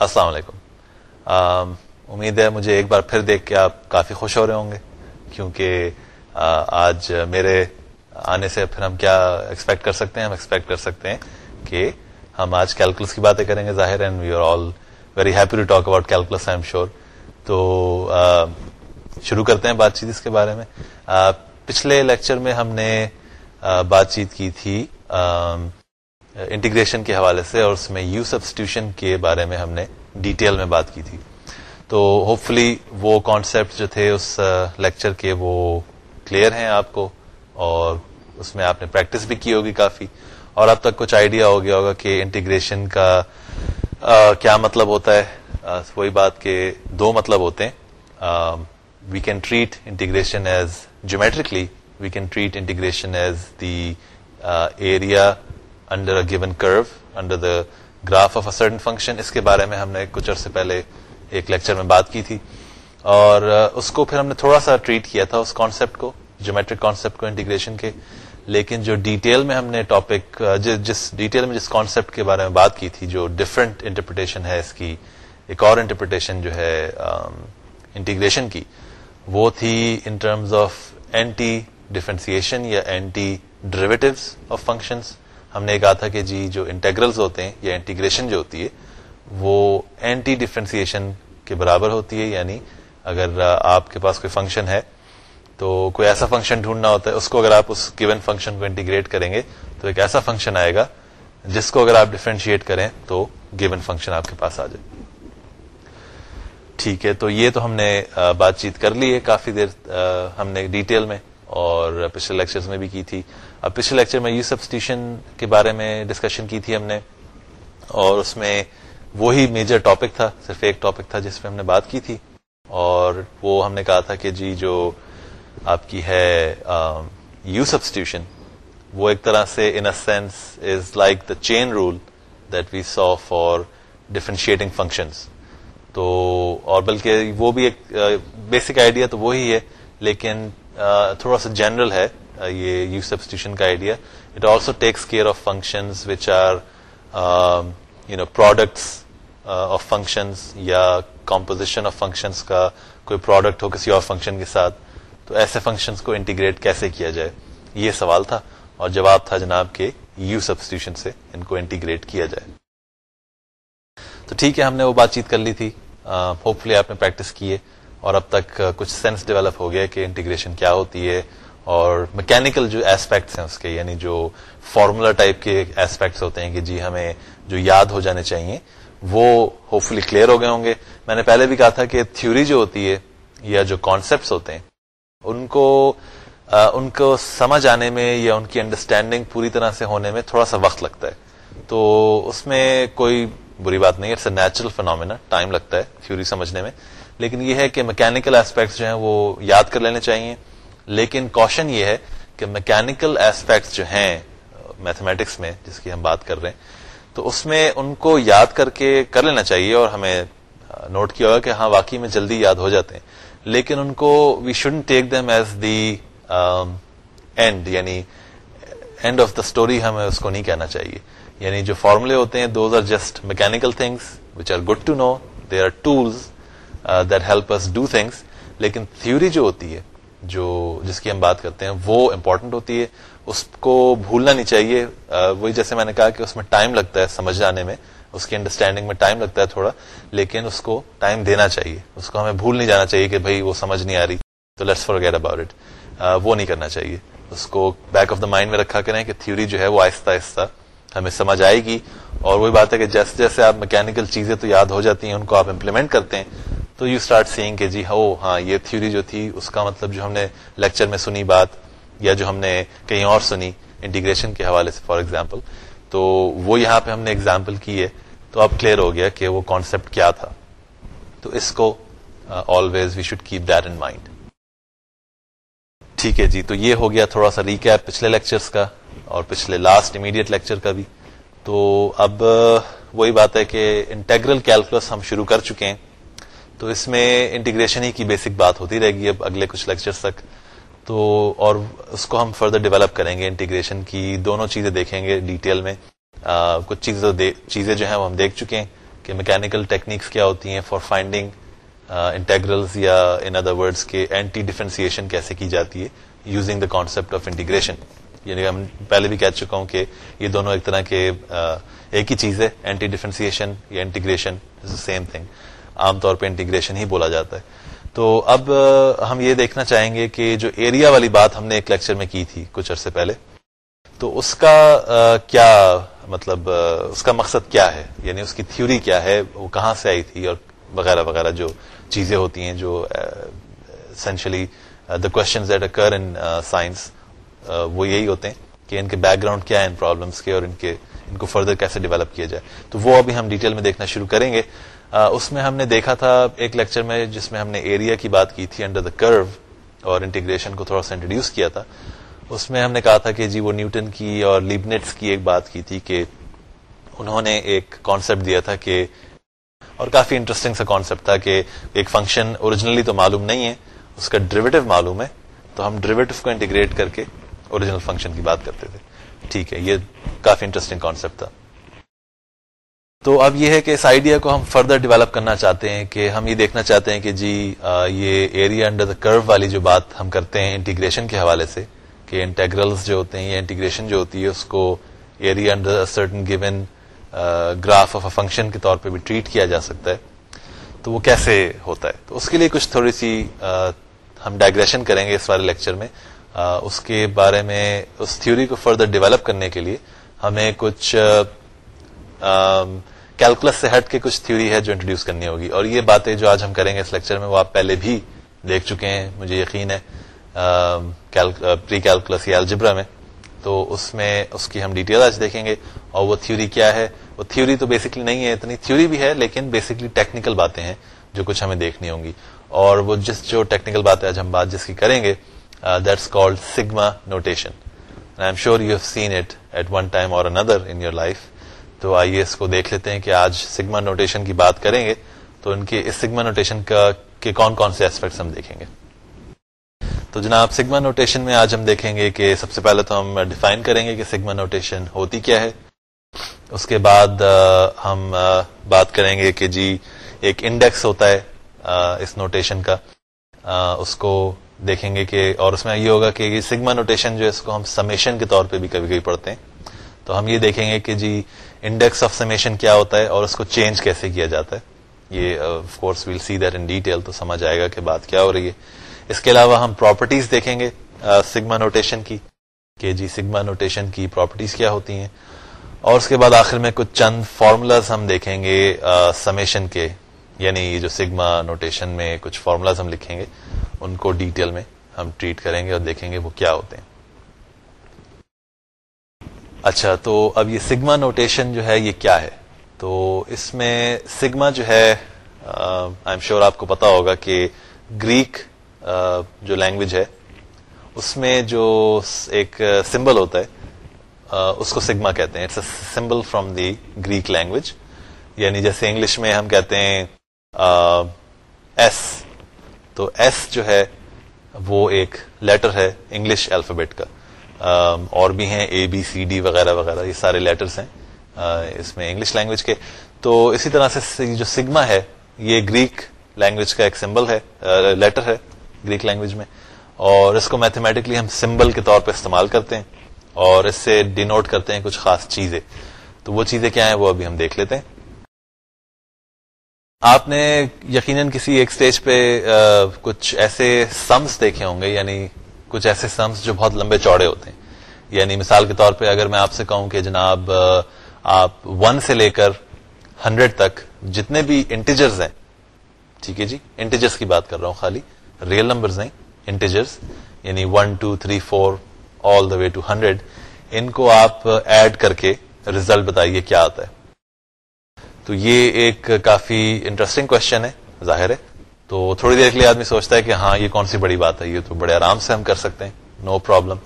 السلام علیکم۔ امید ہے مجھے ایک بار پھر دیکھ کے آپ کافی خوش ہو رہے ہوں گے، کیونکہ آج میرے آنے سے پھر ہم کیا ایکسپیکٹ کر سکتے ہیں؟ ہم ایکسپیکٹ کر سکتے ہیں کہ ہم آج کیلکولس کی باتیں کریں گے ظاہر and we are all very happy to talk about calculus I am sure تو شروع کرتے ہیں بات چیت اس کے بارے میں۔ پچھلے لیکچر میں ہم نے بات چیت کی تھی انٹیگریشن کے حوالے سے اور اس میں یو سبسٹیوشن کے بارے میں ہم نے ڈیٹیل میں بات کی تھی۔ تو ہوپ فلی وہ کانسیپٹ جو تھے اس لیکچر کے وہ کلیئر ہیں آپ کو اور اس میں آپ نے پریکٹس بھی کی ہوگی کافی۔ اور اب تک کچھ آئیڈیا ہو گیا ہوگا کہ انٹیگریشن کا کیا مطلب ہوتا ہے۔ وہی بات کہ دو مطلب ہوتے ہیں۔ We can treat integration as geometrically we can treat integration as the area under a given curve under the graph of a certain function اس کے بارے میں ہم نے کچھ عرصے پہلے ایک لیکچر میں بات کی تھی اور uh, اس کو پھر ہم نے تھوڑا سا ٹریٹ کیا تھا اس کانسیپٹ کو جیومیٹرک کانسیپٹ کو انٹیگریشن کے. لیکن جو ڈیٹیل میں ہم نے ٹاپک uh, جس ڈیٹیل میں جس کانسیپٹ کے بارے میں بات کی تھی جو ڈفرنٹ انٹرپریٹیشن ہے اس کی، ایک اور انٹرپریٹیشن جو ہے um, انٹیگریشن کی، وہ تھی in terms of anti differentiation یا اینٹی ڈریویٹوز آف فنکشنس ہم نے کہا تھا کہ جی جو انٹیگرلز ہوتے ہیں یا انٹیگریشن جو ہوتی ہے، وہ اینٹی ڈفرینسیشن کے برابر ہوتی ہے یعنی اگر آپ کے پاس کوئی فنکشن ہے تو کوئی ایسا فنکشن ڈھونڈنا ہوتا ہے، اس کو اگر آپ اس گیون فنکشن کو انٹیگریٹ کریں گے تو ایک ایسا فنکشن آئے گا جس کو اگر آپ ڈفرینشیٹ کریں تو گیون فنکشن آپ کے پاس آ جائے۔ ٹھیک ہے، تو یہ تو ہم نے بات چیت کر لی ہے کافی دیر ہم نے ڈیٹیل میں اور پچھلے لیکچر میں بھی کی تھی۔ اب پچھلے لیکچر میں یو سبسٹیشن کے بارے میں ڈسکشن کی تھی ہم نے، اور اس میں وہی میجر ٹاپک تھا، صرف ایک ٹاپک تھا جس پہ ہم نے بات کی تھی، اور وہ ہم نے کہا تھا کہ جی جو آپ کی ہے یو سبسٹیوشن وہ ایک طرح سے in sense is like the chain rule that we saw for differentiating functions تو، اور بلکہ وہ بھی ایک بیسک آئیڈیا تو وہی ہے، لیکن تھوڑا سا جنرل ہے۔ یہ یو سبسٹیوشن کا idea it also takes care of function which are you know products of functions یا کمپوزیشن آف فنکشنس کا کوئی پروڈکٹ ہو کسی اور فنکشن کے ساتھ تو ایسے فنکشنس کو انٹیگریٹ کیسے کیا جائے یہ سوال تھا اور جواب تھا جناب کے یو سبسٹیوشن سے ان کو انٹیگریٹ کیا جائے تو ٹھیک ہے ہم نے وہ بات چیت کر لی تھی ہوپ فلی آپ نے پریکٹس کیے اور اب تک کچھ سینس ڈیولپ ہو گیا کہ انٹیگریشن کیا ہوتی ہے اور میکینکل جو ایسپیکٹس ہیں اس کے یعنی جو فارمولا ٹائپ کے ایسپیکٹس ہوتے ہیں کہ جی ہمیں جو یاد ہو جانے چاہیے، وہ ہوپ فلی کلیئر ہو گئے ہوں گے۔ میں نے پہلے بھی کہا تھا کہ تھیوری جو ہوتی ہے یا جو کانسیپٹس ہوتے ہیں، ان کو ان کو سمجھ آنے میں یا ان کی انڈرسٹینڈنگ پوری طرح سے ہونے میں تھوڑا سا وقت لگتا ہے۔ تو اس میں کوئی بری بات نہیں ہے نیچرل فنامنا ٹائم لگتا ہے تھیوری سمجھنے میں۔ لیکن یہ ہے کہ میکینکل ایسپیکٹس جو ہیں وہ یاد کر لینے چاہیے۔ لیکن کوشن یہ ہے کہ میکینکل ایسپیکٹس جو ہیں میتھمیٹکس میں، جس کی ہم بات کر رہے ہیں، تو اس میں ان کو یاد کر کے کر لینا چاہیے اور ہمیں نوٹ کیا ہوگا کہ ہاں واقعی میں جلدی یاد ہو جاتے ہیں۔ لیکن ان کو we should take them as the end یعنی اینڈ آف دا اسٹوری ہمیں اس کو نہیں کہنا چاہیے۔ یعنی جو فارمولے ہوتے ہیں those are just mechanical things which are good to know they are tools that help us do things لیکن تھیوری جو ہوتی ہے جو جس کی ہم بات کرتے ہیں، وہ امپورٹنٹ ہوتی ہے۔ اس کو بھولنا نہیں چاہیے۔ وہی جیسے میں نے کہا کہ اس میں ٹائم لگتا ہے سمجھ جانے میں۔ اس کی انڈرسٹینڈنگ میں ٹائم لگتا ہے تھوڑا، لیکن اس کو ٹائم دینا چاہیے۔ اس کو ہمیں بھول نہیں جانا چاہیے کہ بھائی وہ سمجھ نہیں آ رہی۔ تو let's forget about it وہ نہیں کرنا چاہیے۔ اس کو بیک آف دا مائنڈ میں رکھا کریں کہ تھیوری جو ہے وہ آہستہ آہستہ ہمیں سمجھ آئے گی۔ اور وہی بات ہے کہ جیسے جیسے آپ میکینکل چیزیں تو یاد ہو جاتی ہیں، ان کو آپ امپلیمنٹ کرتے ہیں۔ تو یو اسٹارٹ سیئنگ کہ جی ہو ہاں یہ تھیوری جو تھی، اس کا مطلب جو ہم نے لیکچر میں سنی بات، یا جو ہم نے کہیں اور سنی انٹیگریشن کے حوالے سے فار ایگزامپل تو وہ یہاں پہ ہم نے ایگزامپل کی ہے، تو اب کلیئر ہو گیا کہ وہ کانسیپٹ کیا تھا۔ تو اس کو always we should keep that in mind ٹھیک ہے جی تو یہ ہو گیا تھوڑا سا ریکیپ پچھلے لیکچرز کا اور پچھلے لاسٹ امیڈیٹ لیکچر کا بھی۔ تو اب uh, وہی بات ہے کہ انٹیگرل کیلکولس ہم شروع کر چکے ہیں۔ تو اس میں انٹیگریشن ہی کی بیسک بات ہوتی رہے گی اب اگلے کچھ لیکچر تک۔ تو اور اس کو ہم فردر ڈیولپ کریں گے انٹیگریشن کی، دونوں چیزیں دیکھیں گے ڈیٹیل میں۔ کچھ چیزیں چیزیں جو ہیں وہ ہم دیکھ چکے ہیں کہ میکینکل ٹیکنیکس کیا ہوتی ہیں فار فائنڈنگ انٹیگرلز یا ان ادر ورڈس کے اینٹی ڈیفرینسیشن کیسے کی جاتی ہے using the concept of integration یعنی ہم پہلے بھی کہہ چکا ہوں کہ یہ دونوں ایک طرح کے ایک ہی چیز ہے اینٹی ڈیفرینسیشن یا انٹیگریشن سیم تھنگ عام طور پہ انٹیگریشن ہی بولا جاتا ہے۔ تو اب ہم یہ دیکھنا چاہیں گے کہ جو ایریا والی بات ہم نے ایک لیکچر میں کی تھی کچھ عرصے پہلے، تو اس کا کیا مطلب اس کا مقصد کیا ہے؟ یعنی اس کی تھیوری کیا ہے؟ وہ کہاں سے آئی تھی؟ اور وغیرہ وغیرہ جو چیزیں ہوتی ہیں جو essentially the questions that occur in science وہ یہی ہوتے ہیں کہ ان کے بیک گراؤنڈ کیا ہے ان پرابلمس کے اور ان کے، ان کو فردر کیسے ڈیولپ کیا جائے۔ تو وہ ابھی ہم ڈیٹیل میں دیکھنا شروع کریں گے۔ اس میں ہم نے دیکھا تھا ایک لیکچر میں جس میں ہم نے ایریا کی بات کی تھی انڈر دا کرو اور انٹیگریشن کو تھوڑا سا انٹروڈیوس کیا تھا۔ اس میں ہم نے کہا تھا کہ جی وہ نیوٹن کی اور لیبنیٹس کی ایک بات کی تھی کہ انہوں نے ایک کانسیپٹ دیا تھا کہ، اور کافی انٹرسٹنگ سا کانسیپٹ تھا کہ ایک فنکشن اوریجنلی تو معلوم نہیں ہے، اس کا ڈریویٹو معلوم ہے، تو ہم ڈریویٹو کو انٹیگریٹ کر کے اوریجنل فنکشن کی بات کرتے تھے۔ ٹھیک ہے، یہ کافی انٹرسٹنگ کانسیپٹ تھا۔ تو اب یہ ہے کہ اس آئیڈیا کو ہم فردر ڈیولپ کرنا چاہتے ہیں کہ ہم یہ دیکھنا چاہتے ہیں کہ جی یہ ایریا انڈر دا کرو والی جو بات ہم کرتے ہیں انٹیگریشن کے حوالے سے، کہ انٹیگرلس جو ہوتے ہیں یا انٹیگریشن جو ہوتی ہے، اس کو area under certain given graph of a function کے طور پہ بھی ٹریٹ کیا جا سکتا ہے۔ تو وہ کیسے ہوتا ہے؟ تو اس کے لیے کچھ تھوڑی سی ہم ڈائگریشن کریں گے اس والے لیکچر میں۔ اس کے بارے میں، اس تھیوری کو فردر ڈیولپ کرنے کے لیے ہمیں کچھ کیلکولس سے ہٹ کے کچھ تھیوری ہے جو انٹروڈیوس کرنی ہوگی اور یہ باتیں جو آج ہم کریں گے اس لیکچر میں وہ آپ پہلے بھی دیکھ چکے ہیں، مجھے یقین ہے پری کیلکولس یا الجبرا میں۔ تو اس میں اس کی ہم ڈیٹیل آج دیکھیں گے اور وہ تھیوری کیا ہے۔ وہ تھیوری تو بیسکلی نہیں ہے، اتنی تھیوری بھی ہے، لیکن بیسکلی ٹیکنیکل باتیں ہیں جو کچھ ہمیں دیکھنی ہوں گی۔ اور وہ جس جو ٹیکنیکل بات ہے، آج ہم بات جس کی کریں گے that's called sigma notation I am sure you have seen it at one time اور اندر ان یور لائف تو آئیے اس کو دیکھ لیتے ہیں کہ آج سگما نوٹیشن کی بات کریں گے تو ان کے اس سگما نوٹیشن کا کے کون کون سے ایسپیکٹس ہم دیکھیں گے۔ تو جناب سگما نوٹیشن میں آج ہم دیکھیں گے کہ سب سے پہلے تو ہم ڈیفائن کریں گے کہ سگما نوٹیشن ہوتی کیا ہے۔ اس کے بعد ہم بات کریں گے کہ جی ایک انڈیکس ہوتا ہے اس نوٹیشن کا۔ اس کو دیکھیں گے کہ، اور اس میں یہ ہوگا کہ یہ سگما نوٹیشن جو ہے، اس کو ہم سمیشن کے طور پہ بھی کبھی کبھی پڑھتے ہیں۔ تو ہم یہ دیکھیں گے کہ جی انڈیکس آف سمیشن کیا ہوتا ہے اور اس کو چینج کیسے کیا جاتا ہے یہ of course we'll see that in detail تو سمجھ آئے گا کہ بات کیا ہو رہی ہے اس کے علاوہ ہم پراپرٹیز دیکھیں گے سگما نوٹیشن کی کہ جی سگما نوٹیشن کی پراپرٹیز کیا ہوتی ہیں اور اس کے بعد آخر میں کچھ چند فارمولاز ہم دیکھیں گے سمیشن کے یعنی جو سگما نوٹیشن میں کچھ فارمولاز ہم لکھیں گے ان کو ڈیٹیل میں ہم ٹریٹ کریں گے اور دیکھیں گے وہ کیا ہوتے ہیں اچھا تو اب یہ سگما نوٹیشن جو ہے، یہ کیا ہے؟ تو اس میں سگما جو ہے آئی ایم شیور آپ کو پتا ہوگا کہ گریک جو لینگویج ہے، اس میں جو ایک سمبل ہوتا ہے اس کو سگما کہتے ہیں۔ It's a symbol from the Greek language یعنی جیسے انگلش میں ہم کہتے ہیں ایس تو ایس جو ہے، وہ ایک لیٹر ہے، انگلش الفابیٹ کا۔ اور بھی ہیں اے بی سی ڈی وغیرہ وغیرہ، یہ سارے لیٹرس ہیں اس میں انگلش لینگویج کے۔ تو اسی طرح سے جو سگما ہے، یہ گریک لینگویج کا ایک سمبل ہے لیٹر ہے گریک لینگویج میں۔ اور اس کو میتھمیٹکلی ہم سمبل کے طور پہ استعمال کرتے ہیں اور اس سے ڈینوٹ کرتے ہیں کچھ خاص چیزیں۔ تو وہ چیزیں کیا ہیں، وہ ابھی ہم دیکھ لیتے ہیں۔ آپ نے یقیناً کسی ایک سٹیج پہ کچھ ایسے سمس دیکھے ہوں گے یعنی کچھ ایسے سمس جو بہت لمبے چوڑے ہوتے ہیں۔ یعنی مثال کے طور پہ اگر میں آپ سے کہوں کہ جناب، آپ ون سے لے کر ہنڈریڈ تک جتنے بھی انٹیجرز ہیں، ٹھیک ہے جی؟ انٹیجرز کی بات کر رہا ہوں خالی۔ ریئل نمبرز ہیں انٹیجرز یعنی one two three four all the way to hundred ان کو آپ ایڈ کر کے ریزلٹ بتائیے کیا آتا ہے۔ تو یہ ایک کافی انٹرسٹنگ کوشچن ہے، ظاہر ہے۔ تو تھوڑی دیر کے لیے آدمی سوچتا ہے کہ ہاں یہ کون سی بڑی بات ہے؟ یہ تو بڑے آرام سے ہم کر سکتے ہیں نو no پرابلم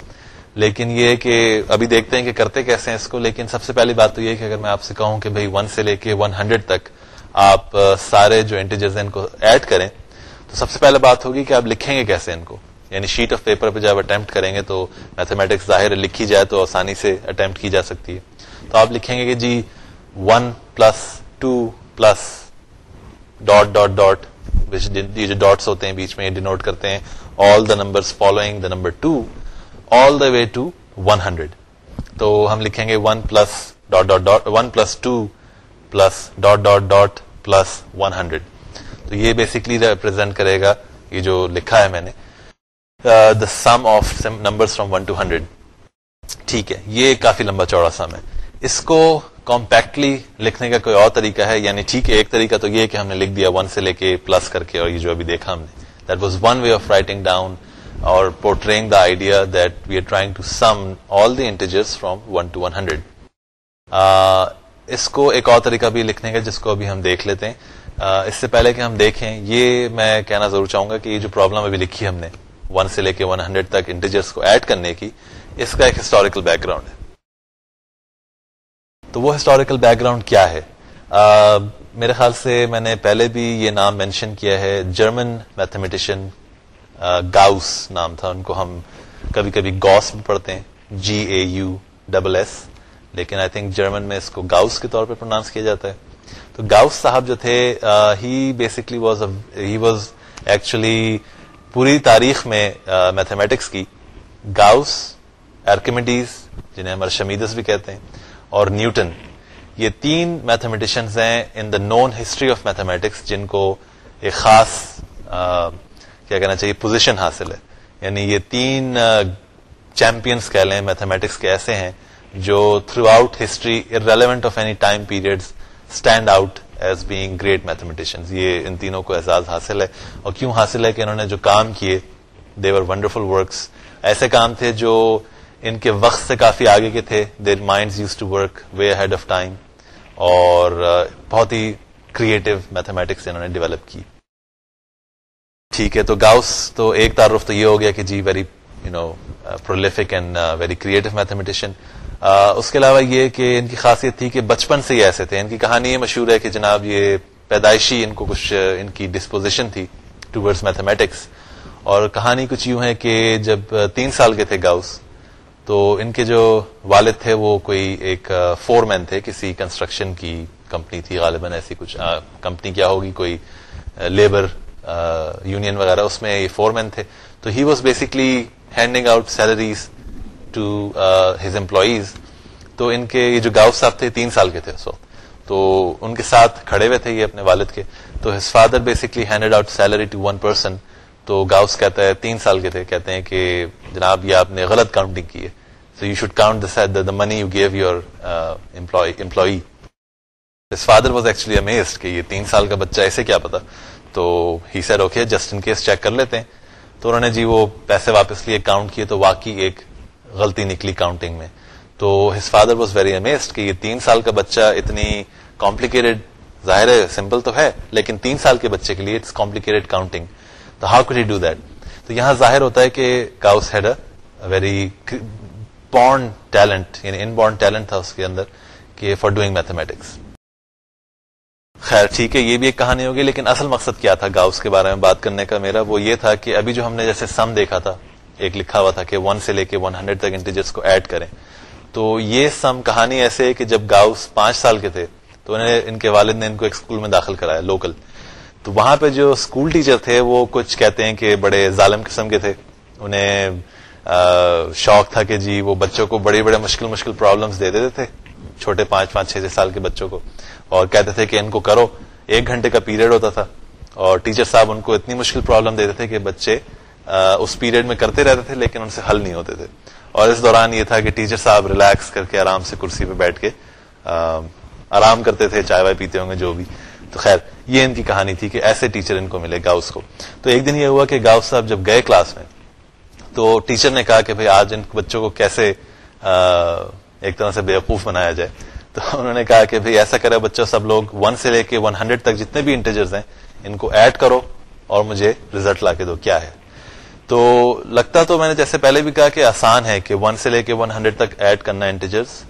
لیکن یہ کہ ابھی دیکھتے ہیں کہ کرتے کیسے ہیں اس کو، لیکن سب سے پہلی بات تو یہ کہ اگر میں آپ سے کہوں کہ بھائی ون سے لے کے ون ہنڈریڈ تک آپ سارے جو انٹیجرز ہیں ان کو ایڈ کریں، تو سب سے پہلے بات ہوگی کہ آپ لکھیں گے کیسے ان کو؟ یعنی شیٹ آف پیپر پہ جب اٹمپٹ کریں گے تو میتھمیٹکس ظاہر لکھی جائے تو آسانی سے اٹمپٹ کی جا سکتی ہے۔ تو آپ لکھیں گے کہ جی one plus two plus dot dot dot یہ جو ڈاٹس ہوتے ہیں، بیچ میں ڈینوٹ کرتے ہیں. All the number following the number two all the way to one hundred تو ہم لکھیں گے one plus dot dot dot one plus two plus dot dot dot plus one hundred تو یہ بیسکلی ریپرزینٹ کرے گا یہ جو لکھا ہے میں نے. The sum of number from one to hundred ٹھیک ہے. یہ کافی لمبا چوڑا سم ہے. اس کو کمپیکٹلی لکھنے کا کوئی اور طریقہ ہے؟ یعنی ٹھیک ہے، ایک طریقہ تو یہ کہ ہم نے لکھ دیا ون سے لے کے پلس کر کے اور یہ جو ابھی دیکھا ہم نے that was one way of writing down اور portraying the idea that we are trying to sum all the integers from one to one hundred اس کو ایک اور طریقہ بھی لکھنے کا، جس کو ابھی ہم دیکھ لیتے ہیں۔ اس سے پہلے کہ ہم دیکھیں، یہ میں کہنا ضرور چاہوں گا کہ یہ جو پرابلم ابھی لکھی ہم نے ون سے لے کے ون ہنڈریڈ تک انٹیجرس کو ایڈ کرنے کی، اس کا ایک ہسٹوریکل بیک گراؤنڈ ہے۔ تو وہ ہسٹوریکل بیک گراؤنڈ کیا ہے؟ میرے خیال سے میں نے پہلے بھی یہ نام مینشن کیا ہے جرمن میتھمیٹیشین گاؤس نام تھا ان کو ہم کبھی کبھی گوس بھی پڑھتے ہیں G A U double S لیکن آئی تھنک جرمن میں اس کو گاؤس کے طور پہ پروناؤنس کیا جاتا ہے۔ تو گاؤس صاحب جو تھے he basically was he was actually پوری تاریخ میں میتھمیٹکس کی۔ گاؤس ایرکمیڈیز جنہیں ہمارے شمیدس بھی کہتے ہیں۔ اور نیوٹن۔ یہ تین میتھمیٹیشنز ہیں in the known history of mathematics جن کو ایک خاص کیا کہنا چاہیے پوزیشن حاصل ہے۔ یعنی یہ تین چیمپئنس کہہ لیں میتھمیٹکس کے ایسے ہیں جو throughout history relevant of any time period stand out as being great mathematicians یہ ان تینوں کو اعزاز حاصل ہے۔ اور کیوں حاصل ہے کہ انہوں نے جو کام کیے دیور ونڈرفل ورکس ایسے کام تھے جو ان کے وقت سے کافی آگے کے تھے۔ Their mind used to work way ahead of time اور بہت ہی کریٹو میتھمیٹکس انہوں نے ڈیولپ کی۔ ٹھیک ہے، تو گاؤس، تو ایک تعارف تو یہ ہو گیا کہ جی very you know prolific and very creative mathematician اس کے علاوہ یہ کہ ان کی خاصیت تھی کہ بچپن سے ہی ایسے تھے۔ ان کی کہانی یہ مشہور ہے کہ جناب یہ پیدائشی ان کو کچھ ان کی ڈسپوزیشن تھی ٹوڈز میتھمیٹکس اور کہانی کچھ یوں ہے کہ جب تین سال کے تھے گاؤس تو ان کے جو والد تھے وہ کوئی ایک فور مین تھے، کسی کنسٹرکشن کی کمپنی تھی غالباً ایسی کچھ کمپنی کیا ہوگی، کوئی لیبر یونین وغیرہ، اس میں یہ فور مین تھے۔ تو he was basically handing out salaries to his employees تو ان کے یہ جو گاؤ صاحب تھے، تین سال کے تھے اس وقت۔ تو ان کے ساتھ کھڑے ہوئے تھے یہ اپنے والد کے۔ تو his father basically handed out salary to one person تو گاؤس کہتا ہے، تین سال کے تھے، کہتے ہیں کہ جناب یہ آپ نے غلط کاؤنٹنگ کی ہے۔ So you should count the money you gave your employee father was actually amazed کہ یہ تین سال کا بچہ ایسے کیا پتا تو ہی sir okay just in case check کر لیتے ہیں تو انہوں نے جی وہ پیسے واپس لیے کاؤنٹ کیے تو واقعی ایک غلطی نکلی کاؤنٹنگ میں تو his father was very amazed کہ یہ تین سال کا بچہ اتنی کمپلیکیٹڈ ظاہر ہے سمپل تو ہے لیکن تین سال کے بچے کے لیے اٹس کمپلیکیٹڈ کاؤنٹنگ تو how could he do that تو یہاں ظاہر ہوتا ہے کہ Gauss had a very born talent یعنی ان بورن ٹیلنٹ تھا اس کے اندر کہ فار ڈوئنگ میتھمیٹکس خیر، ٹھیک ہے، یہ بھی ایک کہانی ہوگی، لیکن اصل مقصد کیا تھا گاؤس کے بارے میں بات کرنے کا میرا؟ وہ یہ تھا کہ ابھی جو ہم نے جیسے سم دیکھا تھا، ایک لکھا ہوا تھا کہ ون سے لے کے ون ہنڈریڈ تک انٹیجرس کو ایڈ کریں۔ تو یہ سم کہانی ایسے ہے کہ جب گاؤس پانچ سال کے تھے، تو انہیں، ان کے والد نے ان کو ایک اسکول میں داخل کرایا لوکل تو وہاں پہ جو اسکول ٹیچر تھے، وہ کچھ کہتے ہیں کہ بڑے ظالم قسم کے تھے۔ انہیں شوق تھا کہ جی وہ بچوں کو بڑے بڑے مشکل مشکل پرابلمس دے دیتے تھے، چھوٹے پانچ پانچ چھ چھ سال کے بچوں کو۔ اور کہتے تھے کہ ان کو کرو، ایک گھنٹے کا پیریڈ ہوتا تھا۔ اور ٹیچر صاحب ان کو اتنی مشکل پرابلم دیتے تھے کہ بچے اس پیریڈ میں کرتے رہتے تھے لیکن ان سے حل نہیں ہوتے تھے۔ اور اس دوران یہ تھا کہ ٹیچر صاحب ریلیکس کر کے آرام سے کرسی پہ بیٹھ کے آرام کرتے تھے، چائے وائے پیتے ہوں گے، جو بھی۔ تو خیر، یہ ان کی کہانی تھی کہ ایسے ٹیچر ان کو ملے گاؤس کو۔ تو ایک دن یہ ہوا کہ گاؤس صاحب جب گئے کلاس میں تو ٹیچر نے کہا کہ بھائی آج ان بچوں کو کیسے ایک طرح سے بیوقوف بنایا جائے۔ تو انہوں نے کہا کہ بھائی ایسا کرے بچوں سب لوگ ون سے لے کے ون ہنڈریڈ تک جتنے بھی انٹیجرز ہیں، ان کو ایڈ کرو اور مجھے ریزلٹ لا کے دو، کیا ہے؟ تو لگتا تو میں نے جیسے پہلے بھی کہا کہ آسان ہے کہ ون سے لے کے ون ہنڈریڈ تک ایڈ کرنا انٹیجرز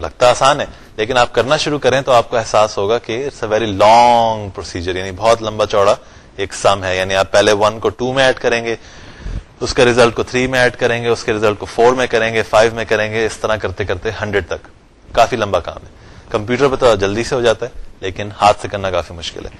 لگتا آسان ہے، لیکن آپ کرنا شروع کریں تو آپ کو احساس ہوگا کہ it's a very long procedure یعنی بہت لمبا چوڑا ایک سم ہے۔ یعنی آپ پہلے ون کو ٹو میں ایڈ کریں گے اس کے ریزلٹ کو تھری میں ایڈ کریں گے، اس کے ریزلٹ کو فور میں کریں گے فائیو میں کریں گے، اس طرح کرتے کرتے ہنڈریڈ تک. کافی لمبا کام ہے۔ کمپیوٹر پہ تو جلدی سے ہو جاتا ہے، لیکن ہاتھ سے کرنا کافی مشکل ہے۔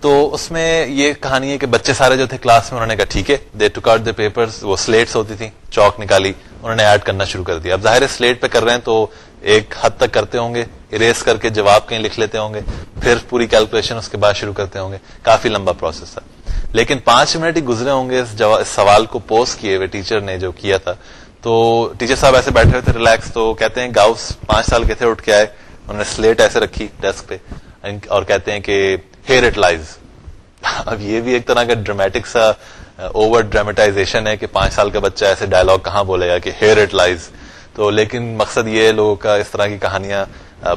تو اس میں یہ کہانی ہے کہ بچے سارے جو تھے کلاس میں، انہوں نے کہا، ٹھیک ہے they took out the paper وہ سلیٹس ہوتی تھی چوک نکالی، انہوں نے ایڈ کرنا شروع کر دیا۔ اب ظاہر سلیٹ پہ کر رہے ہیں تو ایک حد تک کرتے ہوں گے اریز کر کے جواب کہیں لکھ لیتے ہوں گے، پھر پوری کیلکولیشن اس کے بعد شروع کرتے ہوں گے۔ کافی لمبا پروسیس تھا۔ لیکن پانچ منٹ ہی گزرے ہوں گے اس, اس سوال کو پوسٹ کیے ہوئے ٹیچر نے جو کیا تھا۔ تو ٹیچر صاحب ایسے بیٹھے ہوئے تھے ریلیکس تو کہتے ہیں گاؤس پانچ سال کے تھے اٹھ کے آئے۔ انہوں نے سلیٹ ایسے رکھی ڈیسک پہ۔ اور کہتے ہیں کہ ہیئر اٹ لائز اب یہ بھی ایک طرح کا ڈرامیٹک سا اوور ڈرامیٹائزیشن ہے کہ پانچ سال کا بچہ ایسے ڈائلگ کہاں بولے گا کہ ہیئر اٹ لائز تو لیکن مقصد یہ ہے لوگوں کا اس طرح کی کہانیاں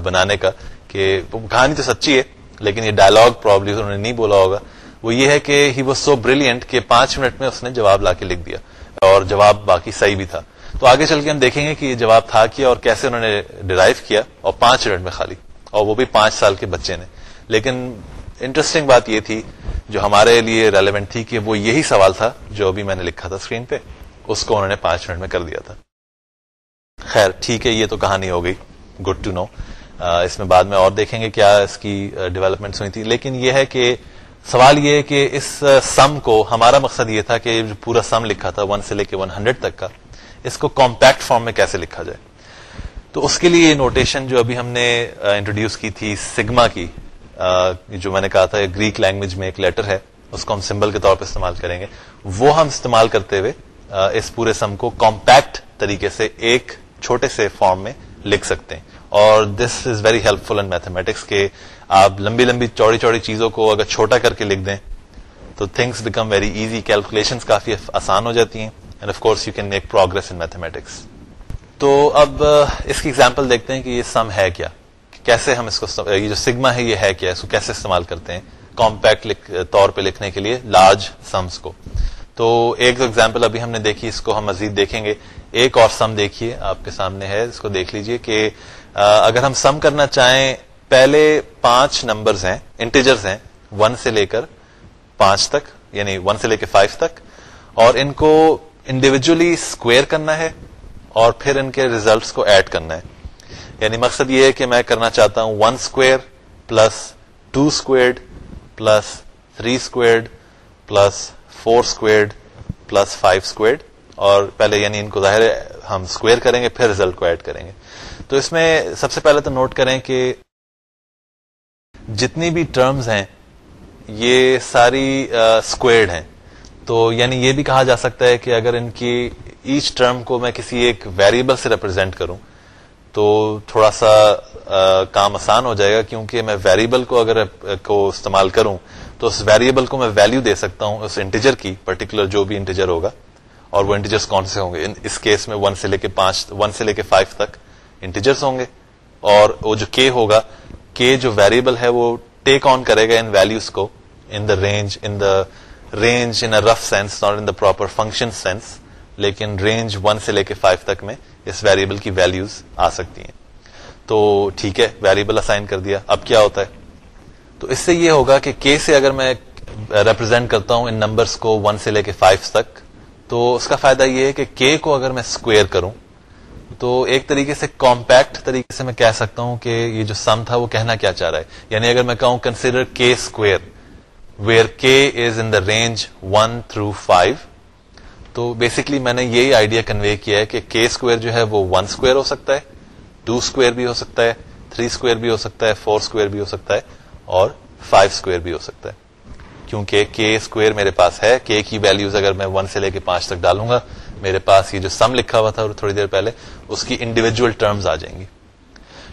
بنانے کا کہ کہانی تو سچی ہے لیکن یہ ڈائلگ پرابلی انہوں نے نہیں بولا ہوگا۔ وہ یہ ہے کہ ہی واز سو بریلینٹ کہ پانچ منٹ میں اس نے جواب لا کے لکھ دیا اور جواب باقی صحیح بھی تھا۔ تو آگے چل کے ہم دیکھیں گے کہ یہ جواب تھا کیا اور کیسے انہوں نے ڈرائیو کیا اور پانچ منٹ میں خالی اور وہ بھی پانچ سال کے بچے نے۔ لیکن انٹرسٹنگ بات یہ تھی، جو ہمارے لیے ریلیونٹ تھی کہ وہ یہی سوال تھا جو ابھی میں نے لکھا تھا اسکرین پہ، اس کو انہوں نے پانچ منٹ میں کر دیا تھا۔ خیر، ٹھیک ہے، یہ تو کہانی ہو گئی۔ گڈ ٹو نو اس میں بعد میں اور دیکھیں گے کیا اس کی ڈیولپمنٹ ہوئی تھی۔ لیکن یہ ہے کہ سوال یہ کہ اس سم کو ہمارا مقصد یہ تھا کہ جو پورا سم لکھا تھا ون سے لے کے ون ہنڈریڈ تک کا، اس کو کمپیکٹ فارم میں کیسے لکھا جائے؟ تو اس کے لیے یہ نوٹیشن جو ابھی ہم نے انٹروڈیوس کی تھی سگما کی جو میں نے کہا تھا گریک لینگویج میں ایک لیٹر ہے، اس کو ہم سمبل کے طور پہ استعمال کریں گے۔ وہ ہم استعمال کرتے ہوئے اس پورے سم کو کمپیکٹ طریقے سے ایک چھوٹے سے فارم میں لکھ سکتے ہیں۔ اور this is very helpful in mathematics کے آپ لمبی لمبی چوڑی چوڑی چیزوں کو اگر چھوٹا کر کے لکھ دیں تو things become very easy calculation کافی آسان ہو جاتی ہیں and of course you can make progress in mathematics تو اب اس کی ایگزامپل دیکھتے ہیں کہ یہ سم ہے کیا؟ کیسے ہم اس کو یہ جو سگما ہے یہ ہے کیا؟ اس کو کیسے استعمال کرتے ہیں؟ کمپیکٹ طور پہ لکھنے کے لیے لارج سمس کو. تو ایک ایگزامپل ابھی ہم نے دیکھی، اس کو ہم مزید دیکھیں گے۔ ایک اور سم دیکھیے، آپ کے سامنے ہے، اس کو دیکھ لیجیے کہ اگر ہم سم کرنا چاہیں، پہلے پانچ نمبرز ہیں، انٹیجرز ہیں، ون سے لے کر پانچ تک یعنی ون سے لے کے فائیو تک، اور ان کو انڈیویجلی اسکوئر کرنا ہے، اور پھر ان کے ریزلٹس کو ایڈ کرنا ہے۔ یعنی مقصد یہ ہے کہ میں کرنا چاہتا ہوں one square plus two squared plus three squared plus four squared plus five squared اور پہلے یعنی ان کو ظاہر ہم اسکوئر کریں گے، پھر ریزلٹ کو ایڈ کریں گے۔ تو اس میں سب سے پہلے تو نوٹ کریں کہ جتنی بھی ٹرمز ہیں، یہ ساری اسکوئرڈ ہیں۔ تو یعنی یہ بھی کہا جا سکتا ہے کہ اگر ان کی ایچ ٹرم کو میں کسی ایک ویریبل سے ریپرزینٹ کروں، تو تھوڑا سا کام آسان ہو جائے گا کیونکہ میں ویریبل کو اگر کو استعمال کروں، تو اس ویریبل کو میں ویلو دے سکتا ہوں اس انٹیجر کی پرٹیکولر جو بھی انٹیجر ہوگا، اور وہ انٹیجرس کون سے ہوں گے؟ اس کیس میں ون سے لے کے پانچ ون سے لے کے فائیو تک۔ انٹیجرس ہوں گے اور وہ جو کے ہوگا کے جو ویریبل ہے وہ ٹیک آن کرے گا ان ویلوز کو in the range in the range in rough sense not in the proper function sense لیکن رینج ون سے لے کے فائیو تک میں اس ویریبل کی ویلوز آ سکتی ہیں۔ تو ٹھیک ہے ویریبل اسائن کر دیا۔ اب کیا ہوتا ہے؟ تو اس سے یہ ہوگا کہ کے سے اگر میں ریپرزینٹ کرتا ہوں ان نمبرس کو ون سے لے کے فائیو تک، تو اس کا فائدہ یہ ہے کہ کے کو اگر میں اسکوئر کروں تو ایک طریقے سے کمپیکٹ طریقے سے میں کہہ سکتا ہوں کہ یہ جو سم تھا وہ کہنا کیا چاہ رہا ہے۔ یعنی اگر میں کہوں consider k square where k is in the range one through five تو بیسکلی میں نے یہی آئیڈیا کنوے کیا ہے کہ کے اسکوئر جو ہے وہ ون اسکوئر ہو سکتا ہے ٹو اسکوئر بھی ہو سکتا ہے تھری اسکوئر بھی ہو سکتا ہے فور اسکوئر بھی ہو سکتا ہے اور فائیو اسکوئر بھی ہو سکتا ہے۔ کیونکہ کے اسکوئر میرے پاس ہے کے کی ویلوز اگر میں ون سے لے کے پانچ تک ڈالوں گا میرے پاس یہ جو سم لکھا ہوا تھا تھوڑی دیر پہلے، اس کی انڈیویجل ٹرمز آ جائیں گی۔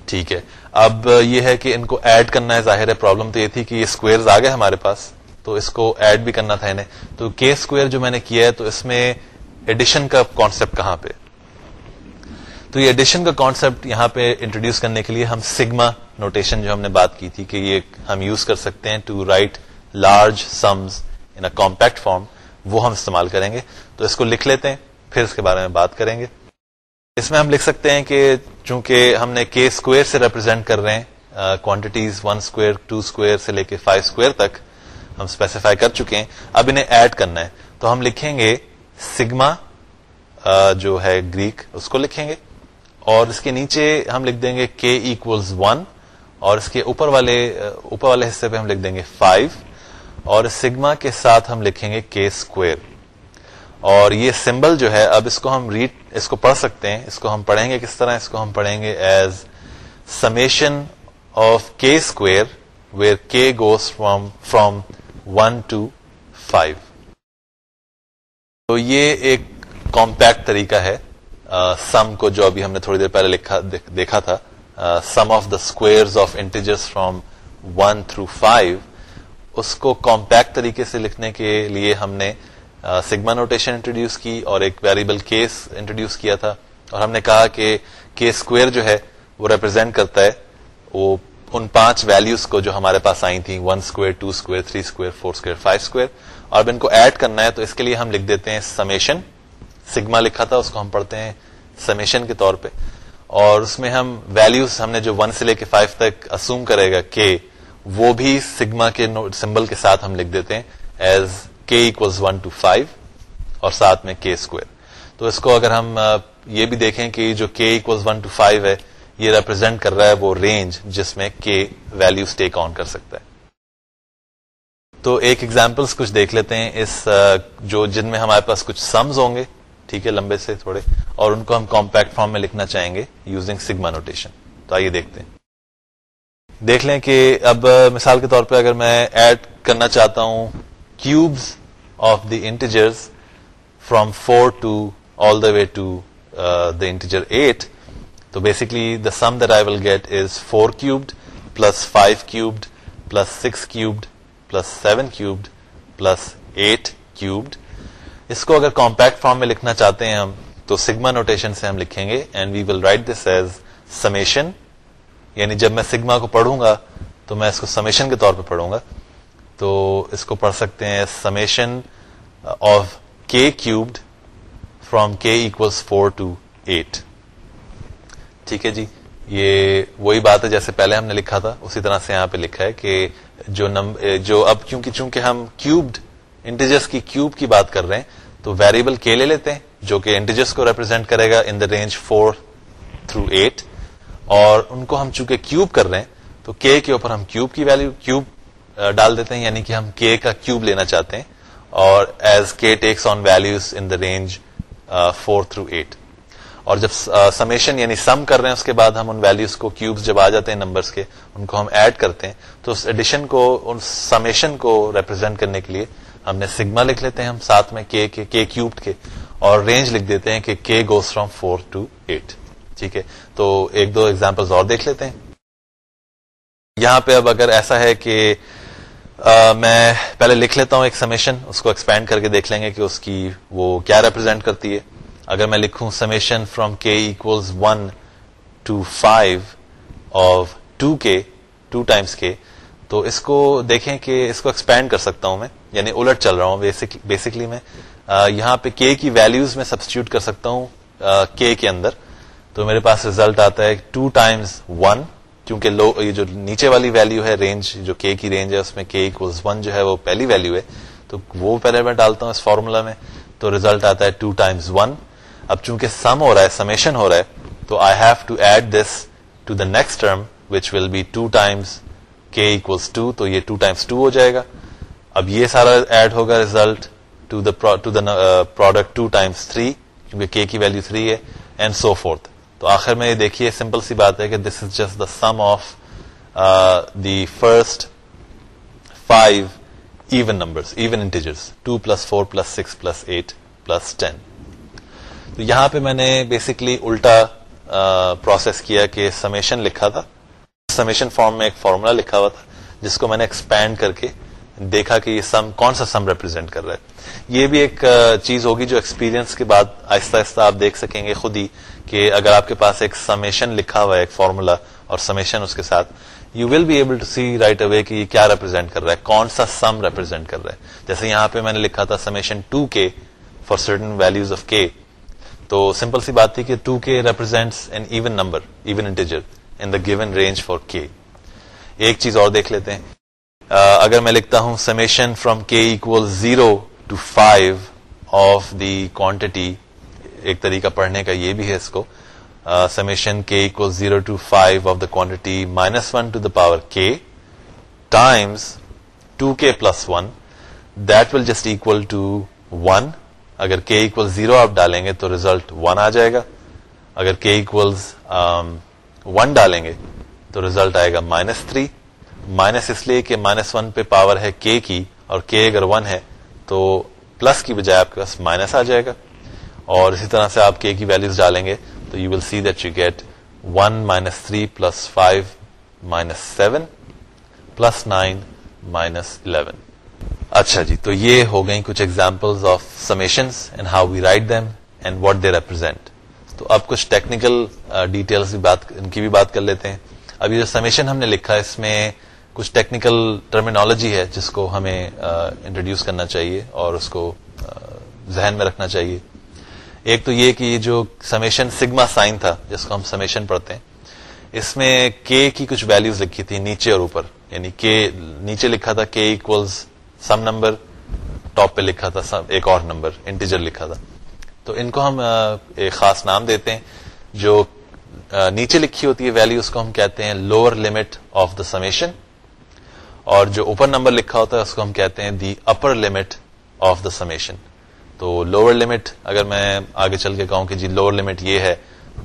ٹھیک ہے۔ اب یہ ہے کہ ان کو ایڈ کرنا ہے، ظاہر ہے پرابلم تو یہ تھی کہ یہ اسکوئر آ گئے ہمارے پاس، تو اس کو ایڈ بھی کرنا تھا انہیں۔ تو کے اسکوئر جو میں نے کیا ہے، تو اس میں ایڈیشن کا کانسیپٹ کہاں پہ؟ تو یہ ایڈیشن کا کانسیپٹ یہاں پہ انٹروڈیوس کرنے کے لیے ہم سگما نوٹیشن جو ہم نے بات کی تھی کہ یہ ہم یوز کر سکتے ہیں to write large sums in compact form وہ ہم استعمال کریں گے۔ تو اس کو لکھ لیتے ہیں۔ پھر اس کے بارے میں بات کریں گے۔ اس میں ہم لکھ سکتے ہیں کہ چونکہ ہم نے کے اسکوئر سے ریپرزینٹ کر رہے ہیں quantities one square two square سے لے کے فائیو اسکوئر تک ہم اسپیسیفائی کر چکے ہیں۔ اب انہیں ایڈ کرنا ہے۔ تو ہم لکھیں گے سگما جو ہے گریک اس کو لکھیں گے۔ اور اس کے نیچے ہم لکھ دیں گے کے ایکولز ون اور اس کے اوپر والے اوپر والے حصے پہ ہم لکھ دیں گے فائیو اور سگما کے ساتھ ہم لکھیں گے کے اسکوئر اور یہ سمبل جو ہے، اب اس کو ہم ریڈ اس کو پڑھ سکتے ہیں. اس کو ہم پڑھیں گے کس طرح؟ اس کو ہم پڑھیں گے as summation of k square where k goes from from one to five تو یہ ایک کمپیکٹ طریقہ ہے. سم کو جو ابھی ہم نے تھوڑی دیر پہلے لکھا دیکھا تھا. Sum of the square of integers from one through five اس کو کمپیکٹ طریقے سے لکھنے کے لیے ہم نے سگما نوٹیشن انٹروڈیوس کی اور ایک ویریبل کیس انٹروڈیوس کیا تھا۔ اور ہم نے کہا کہ کے اسکوئر جو ہے، وہ ریپرزینٹ کرتا ہے۔ وہ ان پانچ ویلوز کو جو ہمارے پاس آئی تھیں one square two square three square four square five square اور اب ان کو ایڈ کرنا ہے تو اس کے لیے ہم لکھ دیتے ہیں سمیشن سگما لکھا تھا، اس کو ہم پڑھتے ہیں سمیشن کے طور پہ۔ اور اس میں ہم ویلوز ہم نے جو ون سے لے کے فائیو تک اسوم کرے گا کہ وہ بھی سگما کے سمبل کے ساتھ ہم لکھ دیتے ہیں ایز کے اکوز ون ٹو فائیو اور ساتھ میں کے اسکوئر تو اس کو اگر ہم یہ بھی دیکھیں کہ جو کے اکوز ون ٹو فائیو ہے، یہ ریپرزینٹ کر رہا ہے وہ رینج جس میں کے ویلوز ٹیک آن کر سکتا ہے. تو ایک ایگزامپلس کچھ دیکھ لیتے ہیں، اس جو جن میں ہمارے پاس کچھ سمز ہوں گے، ٹھیک ہے، لمبے سے تھوڑے، اور ان کو ہم کمپیکٹ فارم میں لکھنا چاہیں گے یوزنگ سگما نوٹیشن تو آئیے دیکھتے ہیں۔ دیکھ لیں کہ اب مثال کے طور پہ اگر میں ایڈ کرنا چاہتا ہوں cubes of the integers from four to all the way to the integer eight تو basically the sum that I will get is four cubed plus five cubed plus six cubed plus seven cubed plus eight cubed اس کو اگر compact form میں لکھنا چاہتے ہیں ہم تو sigma notation سے ہم لکھیں گے and we will write this as summation یعنی جب میں سگما کو پڑھوں گا تو میں اس کو سمیشن کے طور پہ پڑھوں گا تو اس کو پڑھ سکتے ہیں summation of k cubed from k equals four to eight ٹھیک ہے جی؟ یہ وہی بات ہے جیسے پہلے ہم نے لکھا تھا، اسی طرح سے یہاں پہ لکھا ہے کہ جو جو اب کیونکہ چونکہ ہم کیوبڈ انٹیجرس کی کیوب کی بات کر رہے ہیں، تو ویریبل کے لے لیتے ہیں، جو کہ انٹیجرس کو ریپرزینٹ کرے گا in the range four through eight اور ان کو ہم چونکہ کیوب کر رہے ہیں، تو کے کے اوپر ہم کیوب کی ویلو کیوب ڈال دیتے ہیں یعنی کہ ہم کے کا کیوب لینا چاہتے ہیں، اور as k takes on values in the range four through eight اور جب سمیشن یعنی سم کر رہے ہیں، اس کے بعد ہم ان ویلوز کو کیوبس جب آ جاتے ہیں نمبرس کے، ان کو ہم ایڈ کرتے ہیں، تو اس ایڈیشن کو، ان سمیشن کو ریپرزینٹ کرنے کے لیے ہم نے سگما لکھ لیتے ہیں ہم، ساتھ میں کے کے کیوب کے، اور رینج لکھ دیتے ہیں کہ k goes from four to eight ٹھیک ہے؟ تو ایک دو ایگزامپل اور دیکھ لیتے ہیں۔ یہاں پہ اب اگر ایسا ہے کہ میں پہلے لکھ لیتا ہوں ایک سمیشن اس کو ایکسپینڈ کر کے دیکھ لیں گے کہ اس کی وہ کیا ریپرزینٹ کرتی ہے۔ اگر میں لکھوں summation from k equals one to five of two k two times k تو اس کو دیکھیں کہ اس کو ایکسپینڈ کر سکتا ہوں میں۔ یعنی الٹ چل رہا ہوں بیسکلی میں۔ یہاں پہ کے کی ویلوز میں سبسٹیوٹ کر سکتا ہوں کے کے اندر۔ تو میرے پاس ریزلٹ آتا ہے ٹو ٹائمس ون کیونکہ لو یہ جو نیچے والی ویلو ہے رینج جو کے کی رینج ہے، اس میں کے ون جو ہے وہ پہلی ویلو ہے، تو وہ پہلے میں ڈالتا ہوں اس فارمولا میں، تو ریزلٹ آتا ہے ٹو ٹائمس ون اب چونکہ سم ہو رہا ہے سمیشن ہو رہا ہے، تو I have to add this to the next term which will be two times k equals two تو یہ ٹو ٹائمس ٹو ہو جائے گا۔ اب یہ سارا ایڈ ہوگا result to the product two times three کیونکہ کے کی ویلو تھری ہے اینڈ سو فورتھ تو آخر میں یہ دیکھیے سمپل سی بات ہے کہ this is just the sum of the first five even number even integers two plus four plus six plus eight plus ten تو یہاں پہ میں نے بیسکلی الٹا uh, پروسیس کیا کہ سمیشن لکھا تھا۔ سمیشن فارم میں ایک فارمولا لکھا ہوا تھا، جس کو میں نے ایکسپینڈ کر کے دیکھا کہ یہ سم کون سا سم ریپرزینٹ کر رہا ہے۔ یہ بھی ایک چیز ہوگی جو ایکسپیرینس کے بعد آہستہ آہستہ آپ دیکھ سکیں گے خود ہی کہ اگر آپ کے پاس ایک سمیشن لکھا ہوا ہے، ایک فارمولا اور سمیشن اس کے ساتھ you will be able to see right away کہ یہ کیا ریپرزینٹ کر رہا ہے، کون سا سم ریپرزینٹ کر رہا ہے۔ جیسے یہاں پہ میں نے لکھا تھا summation two k for certain values of k تو سمپل سی بات تھی کہ two k represents an even number even integer in the given range for k ایک چیز اور دیکھ لیتے ہیں۔ اگر میں لکھتا ہوں summation from k equal zero to five of the quantity ایک طریقہ پڑھنے کا یہ بھی ہے اس کو summation k equal zero to five of the quantity minus one to the power k times two k plus one that will just equal to one اگر کے اکول زیرو آپ ڈالیں گے تو ریزلٹ ون آ جائے گا۔ اگر k equal one ڈالیں گے تو ریزلٹ آئے گا مائنس تھری مائنس اس لیے کہ مائنس ون پہ پاور ہے کے کی اور کے اگر ون ہے تو پلس کی بجائے آپ کے پاس مائنس آ جائے گا۔ اور اسی طرح سے آپ کے کی ویلوز ڈالیں گے تو you will see that you get one minus three plus five minus seven plus nine minus eleven اچھا جی تو یہ ہو گئی کچھ example of summations and how we write them and what they represent تو اب کچھ ٹیکنیکل ڈیٹیلس uh, ان کی بھی بات کر لیتے ہیں۔ ابھی جو سمیشن ہم نے لکھا اس میں کچھ ٹیکنیکل ٹرمینالوجی ہے جس کو ہمیں انٹروڈیوس کرنا چاہیے اور اس کو ذہن میں رکھنا چاہیے۔ ایک تو یہ کہ یہ جو سمیشن سگما سائن تھا، جس کو ہم سمیشن پڑھتے ہیں، اس میں کے کی کچھ ویلوز لکھی تھی نیچے اور اوپر۔ یعنی کے نیچے لکھا تھا کے ایکولز سم نمبر ٹاپ پہ لکھا تھا ایک اور نمبر انٹیجر لکھا تھا۔ تو ان کو ہم ایک خاص نام دیتے ہیں، جو نیچے لکھی ہوتی ہے ویلو اس کو ہم کہتے ہیں lower limit of the summation اور جو اوپر نمبر لکھا ہوتا ہے اس کو ہم کہتے ہیں the upper limit of the summation. تو لوور لمٹ، اگر میں آگے چل کے کہوں کہ جی لوور لمٹ یہ ہے،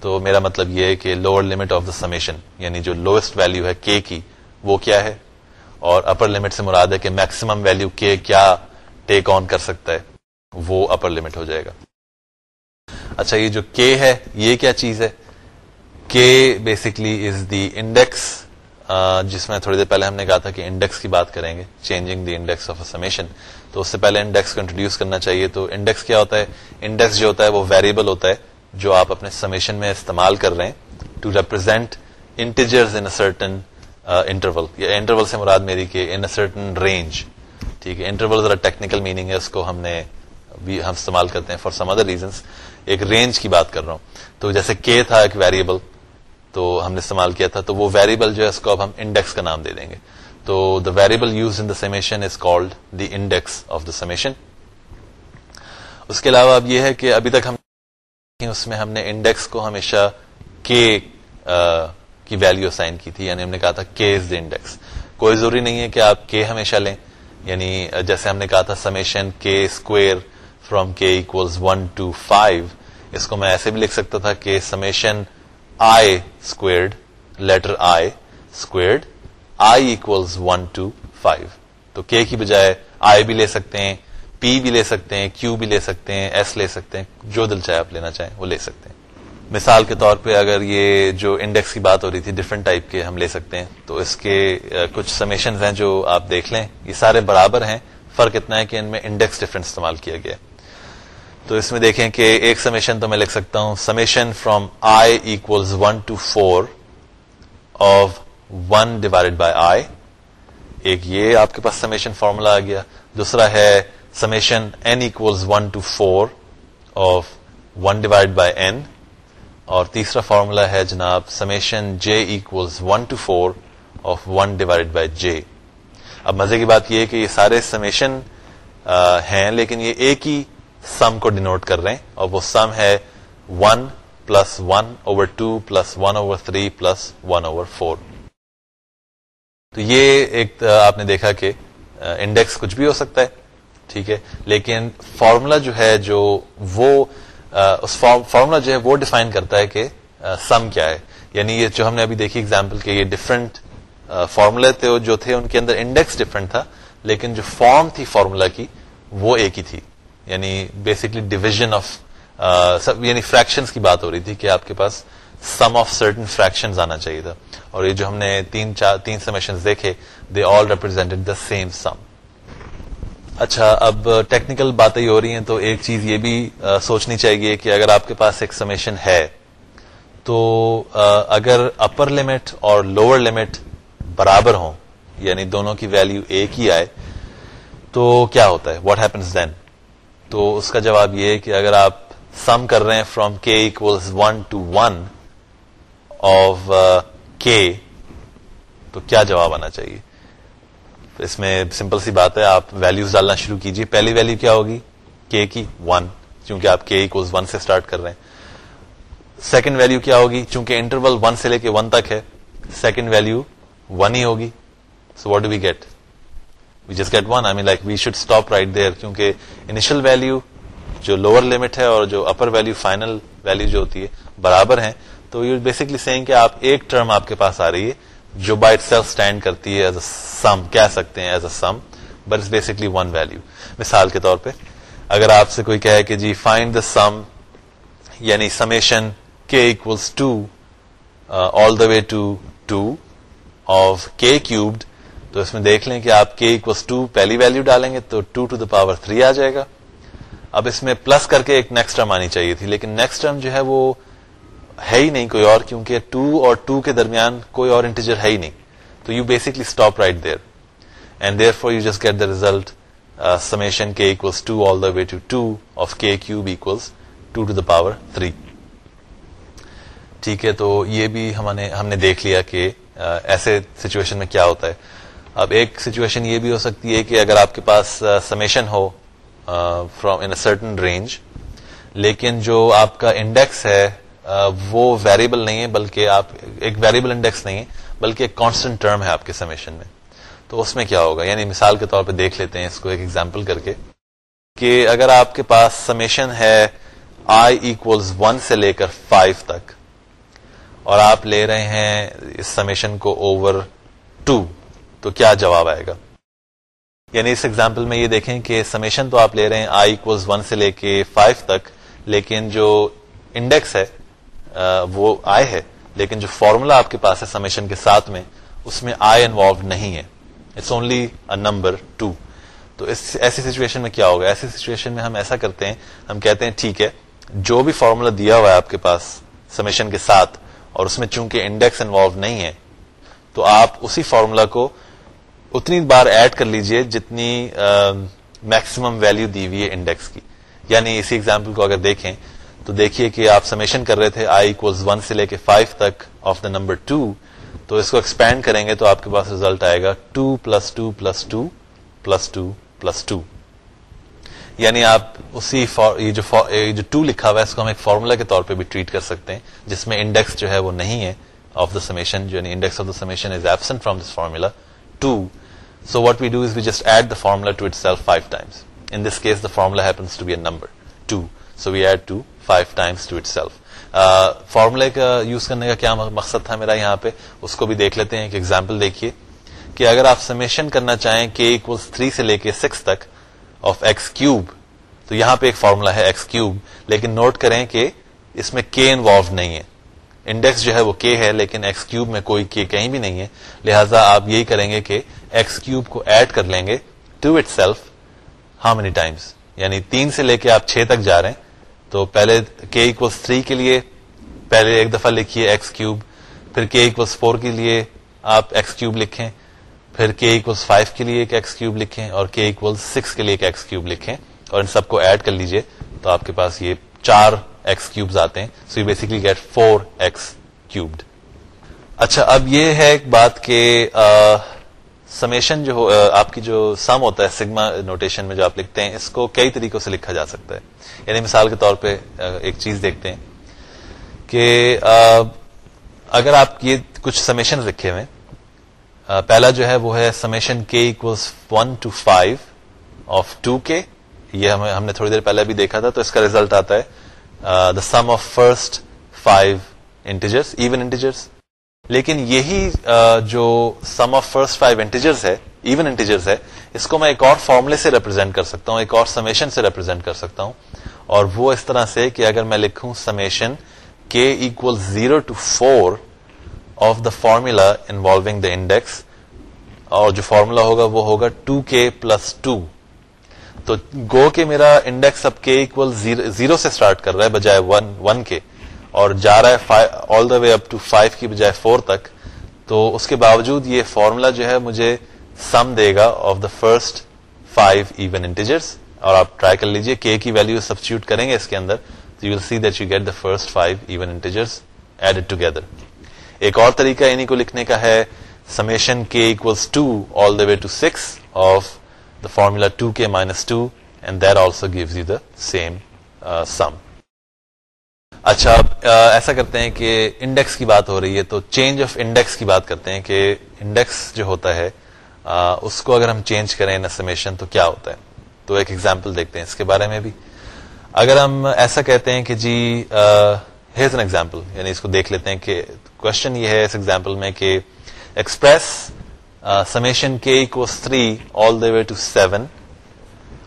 تو میرا مطلب یہ ہے کہ lower limit of the summation یعنی جو لوئسٹ ویلو ہے کے کی، وہ کیا ہے؟ اور اپر لمٹ سے مراد ہے کہ میکسیمم ویلو کے کیا ٹیک آن کر سکتا ہے، وہ اپر لمٹ ہو جائے گا۔ اچھا یہ جو کے ہے، یہ کیا چیز ہے؟ کے بیسکلی از دی انڈیکس جس میں تھوڑی دیر پہلے ہم نے کہا تھا کہ انڈیکس کی بات کریں گے changing the index of summation تو اس سے پہلے انڈیکس کو انٹروڈیوس کرنا چاہیے۔ تو انڈیکس کیا ہوتا ہے؟ انڈیکس جو ہوتا ہے وہ ویریبل ہوتا ہے جو آپ اپنے سمیشن میں استعمال کر رہے ہیں to represent integers in certain interval یا انٹرول سے مراد میری کہ ان سرٹن رینج ٹھیک ہے؟ انٹرول ذرا ٹیکنیکل میننگ ہے، اس کو ہم نے بھی ہم استعمال کرتے ہیں فار سم ادر ریزنس ایک رینج کی بات کر رہا ہوں۔ تو جیسے کے تھا ایک ویریبل تو ہم نے استعمال کیا تھا، تو وہ ویریبل جو ہے، اس کو اب ہم انڈیکس کا نام دے دیں گے۔ تو the variable use in the summation is called the index of the summation اس کے علاوہ اب یہ ہے کہ ابھی تک ہم اس میں ہم نے انڈیکس کو ہمیشہ کے کی ویلو سائن کی تھی۔ یعنی ہم نے کہا تھا کے از دا انڈیکس کوئی ضروری نہیں ہے کہ آپ کے ہمیشہ لیں۔ یعنی جیسے ہم نے کہا تھا summation k square from k equals one to five اس کو میں ایسے بھی لکھ سکتا تھا کہ summation i squared letter i squared i equals one to five تو کے کی بجائے آئی بھی لے سکتے ہیں پی بھی لے سکتے ہیں کیو بھی لے سکتے ہیں ایس لے سکتے ہیں، جو دل چاہے آپ لینا چاہیں وہ لے سکتے ہیں. مثال کے طور پہ اگر یہ جو انڈیکس کی بات ہو رہی تھی ڈفرنٹ ٹائپ کے ہم لے سکتے ہیں، تو اس کے کچھ سمیشن ہیں جو آپ دیکھ لیں، یہ سارے برابر ہیں، فرق اتنا ہے کہ ان میں انڈیکس ڈفرنٹ استعمال کیا گیا تو اس میں دیکھیں کہ ایک سمیشن تو میں لکھ سکتا ہوں. Summation from i equal one to four of one divided by i ایک یہ آپ کے پاس سمیشن فارمولا آ گیا. دوسرا ہے summation n equal one to four of one divided by n اور تیسرا فارمولا ہے جناب summation j equal one to four of one divided by j اب مزے کی بات یہ ہے کہ یہ سارے سمیشن ہیں لیکن یہ ایک ہی سم کو ڈینوٹ کر رہے ہیں اور وہ سم ہے one plus one over two plus one over three plus one over four تو یہ ایک آپ نے دیکھا کہ انڈیکس کچھ بھی ہو سکتا ہے، ٹھیک ہے؟ لیکن فارمولا جو ہے، جو وہ اس فارمولا جو ہے، وہ ڈیفائن کرتا ہے کہ سم کیا ہے۔ یعنی یہ جو ہم نے ابھی دیکھی اگزامپل کہ یہ ڈفرنٹ فارمولہ تھے جو تھے، ان کے اندر انڈیکس ڈفرنٹ تھا، لیکن جو فارم تھی فارمولا کی، وہ ایک ہی تھی۔ یعنی بیسکلی ڈویژن آف یعنی فریکشنز کی بات ہو رہی تھی کہ آپ کے پاس سم آف سرٹن فریکشن آنا چاہیے تھا۔ اور یہ جو ہم نے تین چار، تین سمیشن دیکھے دے آل ریپرزینٹڈ دا سیم سم اچھا اب ٹیکنیکل باتیں ہی ہو رہی ہیں، تو ایک چیز یہ بھی سوچنی چاہیے کہ اگر آپ کے پاس ایک سمیشن ہے، تو اگر اپر لمٹ اور لوور لمٹ برابر ہوں یعنی دونوں کی ویلو ایک ہی آئے، تو کیا ہوتا ہے؟ واٹ ہیپنس دین تو اس کا جواب یہ ہے کہ اگر آپ سم کر رہے ہیں from k equals one to one of k تو کیا جواب آنا چاہیے؟ اس میں سمپل سی بات ہے، آپ ویلوز ڈالنا شروع کیجیے پہلی ویلو کیا ہوگی؟ کے کی ون کیونکہ آپ کے اکولس ون سے اسٹارٹ کر رہے ہیں۔ سیکنڈ ویلو کیا ہوگی؟ چونکہ انٹرول ون سے لے کے ون تک ہے سیکنڈ ویلو ون ہی ہوگی۔ So what do we get we just get one I mean like we should stop right there کیونکہ انیشل ویلو جو لوور لمٹ ہے اور جو اپر ویلو فائنل ویلو جو ہوتی ہے، برابر ہیں. تو یو بیسکلی سینگ کہ آپ ایک ٹرم آپ کے پاس آ رہی ہے جو بائی سیلف اسٹینڈ کرتی ہے ایز اے سم کہہ سکتے ہیں as a sum but is basically one value مثال کے طور پہ اگر آپ سے کوئی کہے کہ جی فائنڈ دا سم یعنی summation k equals two all the way to two of k cubed تو اس میں دیکھ لیں کہ آپ کے اکوس ٹو پہلی ویلو ڈالیں گے تو two to the power three آ جائے گا۔ اب اس میں پلس کر کے ایک نیکسٹ ٹرم آنی چاہیے تھی، لیکن نیکسٹ ٹرم جو ہے وہ ہے ہی نہیں کوئی اور، کیونکہ ٹو اور ٹو کے درمیان کوئی اور انٹیجر ہے ہی نہیں۔ تو you basically stop right there and therefore you just get the result summation k equals two all the way to two of k cube equals two to the power three ٹھیک ہے، تو یہ بھی ہم نے ہم نے دیکھ لیا کہ uh, ایسے سچویشن میں کیا ہوتا ہے۔ اب ایک سچویشن یہ بھی ہو سکتی ہے کہ اگر آپ کے پاس سمیشن ہو فرام ان سرٹن رینج لیکن جو آپ کا انڈیکس ہے وہ ویریبل نہیں ہے، بلکہ آپ، ایک ویریبل انڈیکس نہیں ہے، بلکہ ایک کانسٹنٹ ٹرم ہے آپ کے سمیشن میں. تو اس میں کیا ہوگا؟ یعنی مثال کے طور پہ دیکھ لیتے ہیں اس کو ایک ایگزامپل کر کے کہ اگر آپ کے پاس سمیشن ہے آئی ایکولز ون سے لے کر فائیو تک اور آپ لے رہے ہیں اس سمیشن کو اوور ٹو تو کیا جواب آئے گا؟ یعنی اس ایگزامپل میں یہ دیکھیں کہ سمیشن تو آپ لے رہے ہیں آئی اکوز ون سے لے کے فائیو تک، لیکن جو انڈیکس ہے وہ آئے ہے، لیکن جو فارمولا آپ کے پاس ہے سمیشن کے ساتھ میں، اس میں آئی انوالو نہیں ہے۔ اٹس اونلی نمبر ٹو تو اس، ایسی سچویشن میں کیا ہوگا؟ ایسی سچویشن میں ہم ایسا کرتے ہیں، ہم کہتے ہیں ٹھیک ہے، جو بھی فارمولا دیا ہوا ہے آپ کے پاس سمیشن کے ساتھ، اور اس میں چونکہ انڈیکس انوالو نہیں ہے، تو آپ اسی فارمولا کو اتنی بار ایڈ کر لیجیے جتنی میکسیمم ویلو دی ہوئی ہے انڈیکس کی۔ یعنی اسی ایگزامپل کو اگر دیکھیں تو دیکھیے کہ آپ سمیشن کر رہے تھے آئی اکوز ون سے لے کے فائیو تک آف دا نمبر ٹو تو اس کو ایکسپینڈ کریں گے تو آپ کے پاس ریزلٹ آئے گا two plus two plus two plus two plus two یعنی آپ اسی یہ جو ٹو لکھا ہوا ہے، اس کو ہم ایک فارمولا کے طور پہ بھی ٹریٹ کر سکتے ہیں، جس میں انڈیکس جو ہے وہ نہیں ہے آف دا سمیشن جو index of the summation is absent from this formula to So what we do is we just add the formula to itself 5 times. In this case, the formula happens to be a number, 2. So we add 2 5 times to itself. فارمولے کا use کرنے کا کیا مقصد تھا میرا یہاں پہ اس کو بھی دیکھ لیتے ہیں ایک ایگزامپل دیکھیے کہ اگر آپ سمیشن کرنا چاہیں کہ اکولس تھری سے لے کے سکس تک آف ایکس کیوب تو یہاں پہ ایک فارمولا ہے ایکس کیوب لیکن نوٹ کریں کہ اس میں کے انوالو نہیں ہے انڈیکس جو ہے وہ کے ہے، لیکن ایکس کیوب میں کوئی کے کہیں بھی نہیں ہے۔ لہٰذا آپ یہی کریں گے کہ ایکس کیوب کو ایڈ کر لیں گے to itself how many times یعنی تین سے لے کے آپ چھ تک جا رہے ہیں۔ تو پہلے کے اکوس تھری کے لیے پہلے ایک دفعہ لکھیے ایکس کیوب پھر کے اکوس فور کے لیے آپ ایکس کیوب لکھیں۔ پھر کے اکوس فائیو کے لیے ایک ایکس کیوب لکھیں اور کے اکول سکس کے لیے ایک ایکس کیوب لکھیں۔ اور ان سب کو ایڈ کر لیجیے۔ تو آپ کے پاس یہ چار ایکس کیوبز آتے ہیں. So you basically get four x cubed اچھا اب یہ ہے ایک بات کہ سمیشن جو آپ کی جو سم ہوتا ہے سگما نوٹیشن میں جو آپ لکھتے ہیں، اس کو کئی طریقوں سے لکھا جا سکتا ہے. یعنی مثال کے طور پہ ایک چیز دیکھتے ہیں کہ اگر آپ یہ کچھ سمیشن لکھے ہوئے پہلا جو ہے، وہ ہے summation k equals one to five of two k یہ ہم نے تھوڑی دیر پہلے بھی دیکھا تھا، تو اس کا ریزلٹ آتا ہے the sum of first five integers even integers لیکن یہی uh, جو sum of first five integers ہے ایون انٹیجرس ہے، اس کو میں ایک اور فارمولے سے ریپرزینٹ کر سکتا ہوں، ایک اور سمیشن سے ریپرزینٹ کر سکتا ہوں. اور وہ اس طرح سے کہ اگر میں لکھوں summation k equal zero to four of the formula involving the index اور جو فارمولا ہوگا وہ ہوگا ٹو کے پلس ٹو تو گو کے میرا انڈیکس اب کے اکول زیرو سے اسٹارٹ کر رہا ہے بجائے ون ون کے اور جا رہا ہے آل the way up to five کی بجائے فور تک تو اس کے باوجود یہ فارمولا جو ہے مجھے سم دے گا of the first five even integers اور آپ ٹرائی کر لیجیے کے کی ویلو سبسٹیوٹ کریں گے اس کے اندر you will see that you get the first five even integers add together ایک اور طریقہ انہیں کو لکھنے کا ہے summation k equals two all the way to six of the formula two k minus two and that also gives you the same sum اچھا ایسا کرتے ہیں کہ انڈیکس کی بات ہو رہی ہے تو چینج آف انڈیکس کی بات کرتے ہیں کہ انڈیکس جو ہوتا ہے اس کو اگر ہم چینج کریں سمیشن تو کیا ہوتا ہے تو ایک ایگزامپل دیکھتے ہیں اس کے بارے میں بھی اگر ہم ایسا کہتے ہیں کہ جی ہیز این ایگزامپل یعنی اس کو دیکھ لیتے ہیں کہ کوشچن یہ ہے اس ایگزامپل میں کہ express summation k equals three all the way to seven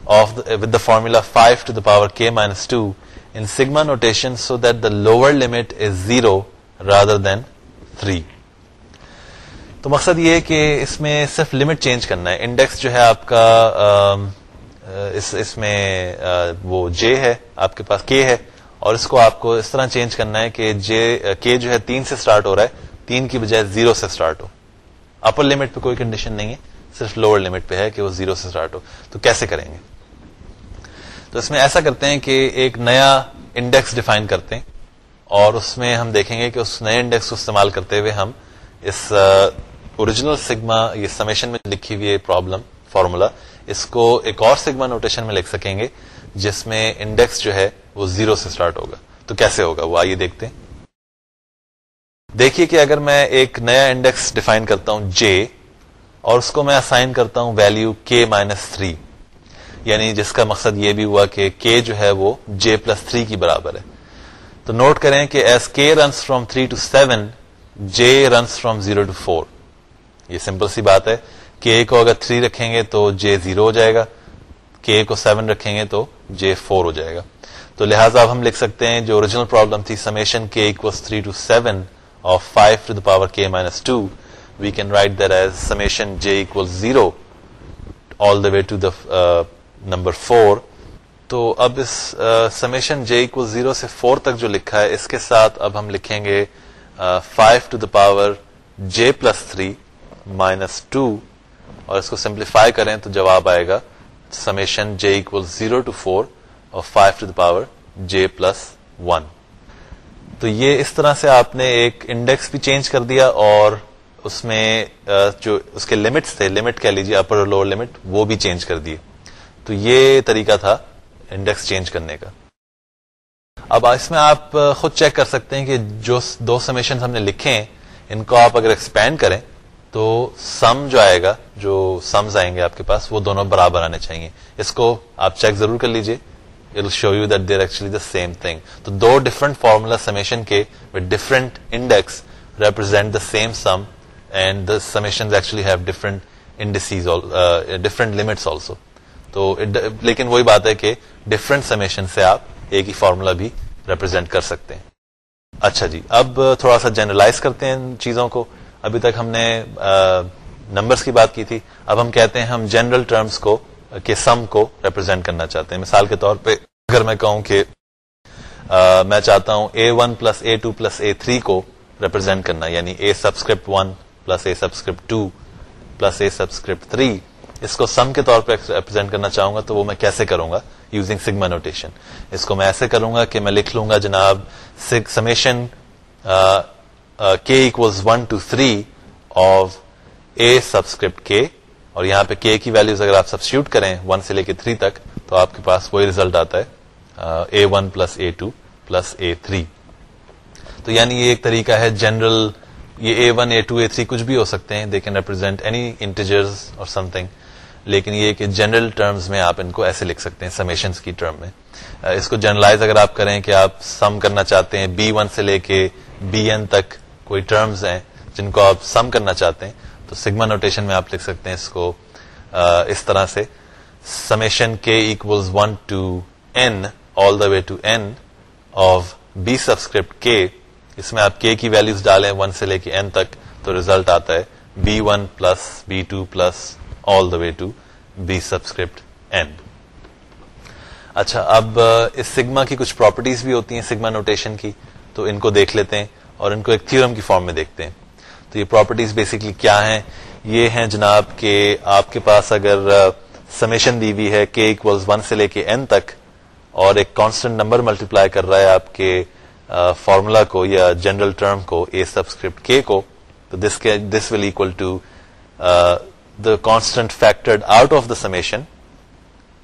of with the formula five to the power k minus two in sigma notation so that the lower limit is zero rather than three تو مقصد یہ کہ اس میں صرف limit change کرنا ہے۔ Index جو ہے آپ کا um, uh, اس اس میں uh, وہ جے ہے، آپ کے پاس کے ہے اور اس کو آپ کو اس طرح چینج کرنا ہے کہ جے کے uh, جو ہے تین سے سٹارٹ ہو رہا ہے۔ تین کی بجائے زیرو سے سٹارٹ ہو۔ اپر لمٹ پہ کوئی کنڈیشن نہیں ہے، صرف لوور لمٹ پہ ہے کہ وہ زیرو سے سٹارٹ ہو۔ تو کیسے کریں گے؟ تو اس میں ایسا کرتے ہیں کہ ایک نیا انڈیکس ڈیفائن کرتے ہیں اور اس میں ہم دیکھیں گے کہ اس نئے انڈیکس کو استعمال کرتے ہوئے ہم اس اوریجنل سگما یہ سمیشن میں لکھی ہوئی پرابلم فارمولا اس کو ایک اور سگما نوٹیشن میں لکھ سکیں گے، جس میں انڈیکس جو ہے وہ زیرو سے سٹارٹ ہوگا۔ تو کیسے ہوگا؟ وہ آئیے دیکھتے ہیں۔ دیکھیے کہ اگر میں ایک نیا انڈیکس ڈیفائن کرتا ہوں جے اور اس کو میں اسائن کرتا ہوں ویلو کے مائنس تھری یعنی جس کا مقصد یہ بھی ہوا کہ کے جو ہے وہ جے پلس تھری کی برابر ہے. تو نوٹ کریں کہ as k runs from three to seven j runs from zero to four یہ سمپل سی بات ہے. کے کو اگر تھری رکھیں گے تو جے زیرو ہو جائے گا. کے کو سیون رکھیں گے تو جے فور ہو جائے گا. تو لہٰذا اب ہم لکھ سکتے ہیں جو اوریجنل پرابلم تھی summation k three to seven of five to the power k minus two we can write there as summation j equal zero all the way to the number four تو اب اس summation جے equal zero سے four تک جو لکھا ہے، اس کے ساتھ اب ہم لکھیں گے five to the power j plus three minus two اور اس کو سمپلیفائی کریں تو جواب آئے گا summation j equal zero to four اور five to the power j plus one تو یہ اس طرح سے آپ نے ایک انڈیکس بھی چینج کر دیا اور اس میں جو اس کے لمٹس تھے لمٹ کہہ لیجیے اپر اور لوور لمٹ وہ بھی چینج کر دیے۔ تو یہ طریقہ تھا انڈیکس چینج کرنے کا۔ اب اس میں آپ خود چیک کر سکتے ہیں کہ جو دو سمیشن ہم نے لکھے ہیں، ان کو آپ اگر ایکسپینڈ کریں، تو سم جو آئے گا، جو سمز آئیں گے آپ کے پاس، وہ دونوں برابر آنے چاہیے۔ اس کو آپ چیک ضرور کر لیجیے۔ Show you that there actually the same thing تو دو different formula summation k with different index represent the same sum and the summation actually have different indices different limits also تو لیکن وہی بات ہے کہ ڈفرنٹ سمیشن سے آپ ایک ہی فارمولا بھی ریپرزینٹ کر سکتے ہیں اچھا جی اب تھوڑا سا جنرلائز کرتے ہیں ان چیزوں کو ابھی تک ہم نے نمبرز کی بات کی تھی اب ہم کہتے ہیں ہم جنرل ٹرمز کو کے سم کو ریپرزینٹ کرنا چاہتے ہیں۔ مثال کے طور پہ اگر میں کہوں کہ میں چاہتا ہوں a one plus a two plus a three کو ریپرزینٹ کرنا یعنی a subscript one plus a subscript two plus a subscript three اس کو سم کے طور پہ ریپرزینٹ کرنا چاہوں گا تو وہ میں کیسے کروں گا؟ یوزنگ سگما نوٹیشن اس کو میں ایسے کروں گا کہ میں لکھ لوں گا جناب summation k one to three of a subscript k اور یہاں پہ کے کی ویلوز اگر آپ سبسٹیوٹ کریں ون سے لے کے تھری تک، تو آپ کے پاس وہی ریزلٹ آتا ہے a one plus a two plus a three تو یعنی یہ ایک طریقہ ہے جنرل یہ a one a two a three کچھ بھی ہو سکتے ہیں they can represent any integers اور سم تھنگ لیکن یہ کہ جنرل ٹرمز میں آپ ان کو ایسے لکھ سکتے ہیں سمیشنز کی ٹرم میں۔ اس کو جنرلائز اگر آپ کریں کہ آپ سم کرنا چاہتے ہیں بی ون سے لے کے بی این تک کوئی ٹرمز ہیں جن کو آپ سم کرنا چاہتے ہیں تو سگما نوٹیشن میں آپ لکھ سکتے ہیں اس کو اس طرح سے۔ Summation k equals one to n all the way to n of b subscript k اس میں آپ کے کی ویلوز ڈالیں ون سے لے کے این تک، تو ریزلٹ آتا ہے b one plus b two plus all the way to b subscript n اچھا اب اس سگما کی کچھ پراپرٹیز بھی ہوتی ہیں سگما نوٹیشن کی، تو ان کو دیکھ لیتے ہیں اور ان کو ایک تھیورم کی فارم میں دیکھتے ہیں۔ تو یہ پراپرٹیز بیسکلی کیا ہیں؟ یہ ہیں جناب کہ آپ کے پاس اگر سمیشن دی ہوئی ہے کے اکولز ون سے لے کے این تک اور ایک کانسٹنٹ نمبر ملٹیپلائی کر رہا ہے آپ کے فارمولا کو یا جنرل ٹرم کو اے سبسکرپٹ کے کو، تو this this will equal to the constant factored out of the summation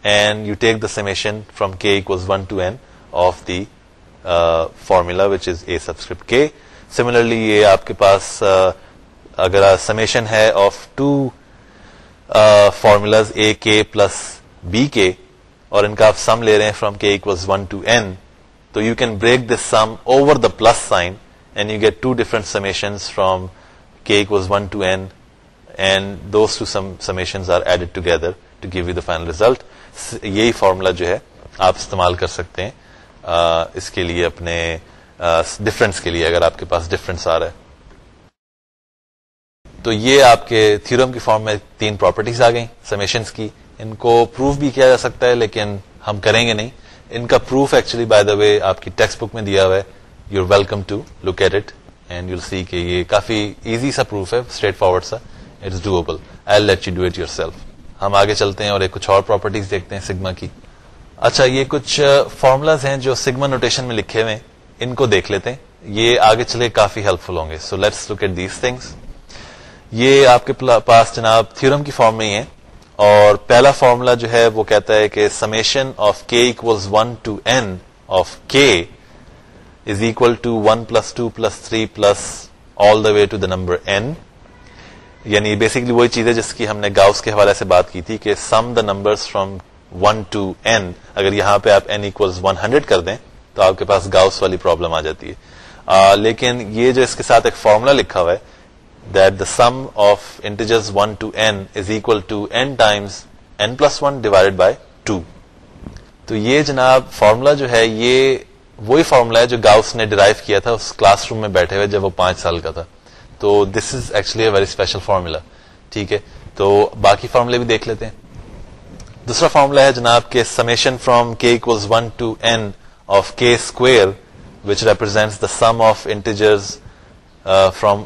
and you take the summation from k equals 1 to n of the formula which is a subscript k similarly یہ آپ کے پاس اگر summation ہے of two formulas اے کے plus be کے اور ان کا آپ سم لے رہے ہیں from k equals one to n تو you can break this sum over the plus sign and you get two different summation from k equals one to n and those two summation are added together to give you the final result یہی formula جو ہے آپ استعمال کر سکتے ہیں اس کے لیے اپنے ڈفرینس کے لیے اگر آپ کے پاس ڈفرینس آ رہا ہے۔ تو یہ آپ کے تھیورم کی فارم میں تین پراپرٹیز آ گئیں سمیشنز کی۔ ان کو پروف بھی کیا جا سکتا ہے، لیکن ہم کریں گے نہیں۔ ان کا proof actually by the way آپ کی ٹیکسٹ بک میں دیا ہوا ہے۔ You are welcome to look at it and you see کہ یہ کافی ایزی سا پروف ہے اسٹریٹ فارورڈ سا۔ It is doable I let you do it yourself ہم آگے چلتے ہیں اور ایک کچھ اور پراپرٹیز دیکھتے ہیں سگما کی۔ اچھا یہ کچھ فارمولاز ہیں جو سگما نوٹیشن میں لکھے ہوئے ان کو دیکھ لیتے ہیں۔ یہ آگے چلے کافی ہیلپ فل ہوں گے۔ So let's look at these things یہ آپ کے پاس جناب تھورم کی فارم میں ہی ہے اور پہلا فارمولا جو ہے وہ کہتا ہے کہ summation of k equals one to n of k is equal to one plus two plus three plus all the way to the number n یعنی بیسکلی وہی چیز ہے جس کی ہم نے گاؤس کے حوالے سے بات کی تھی کہ sum the number from one to n اگر یہاں پہ آپ این اکول ون ہنڈریڈ کر دیں تو آپ کے پاس گاؤس والی پرابلم آ جاتی ہے۔ لیکن یہ جو اس کے ساتھ ایک فارمولا لکھا ہوا ہے، that the sum of integers 1 to n is equal to n times n plus 1 divided by 2 تو یہ جناب فارمولا جو ہے، یہ وہی فارمولا ہے جو گاؤس نے ڈرائیو کیا تھا اس کلاس روم میں بیٹھے ہوئے جب وہ پانچ سال کا تھا۔ تو this is actually a very special formula ٹھیک ہے؟ تو باقی فارمولے بھی دیکھ لیتے ہیں۔ دوسرا فارمولا ہے جناب کے summation from k to n of k square which represents the sum of integers from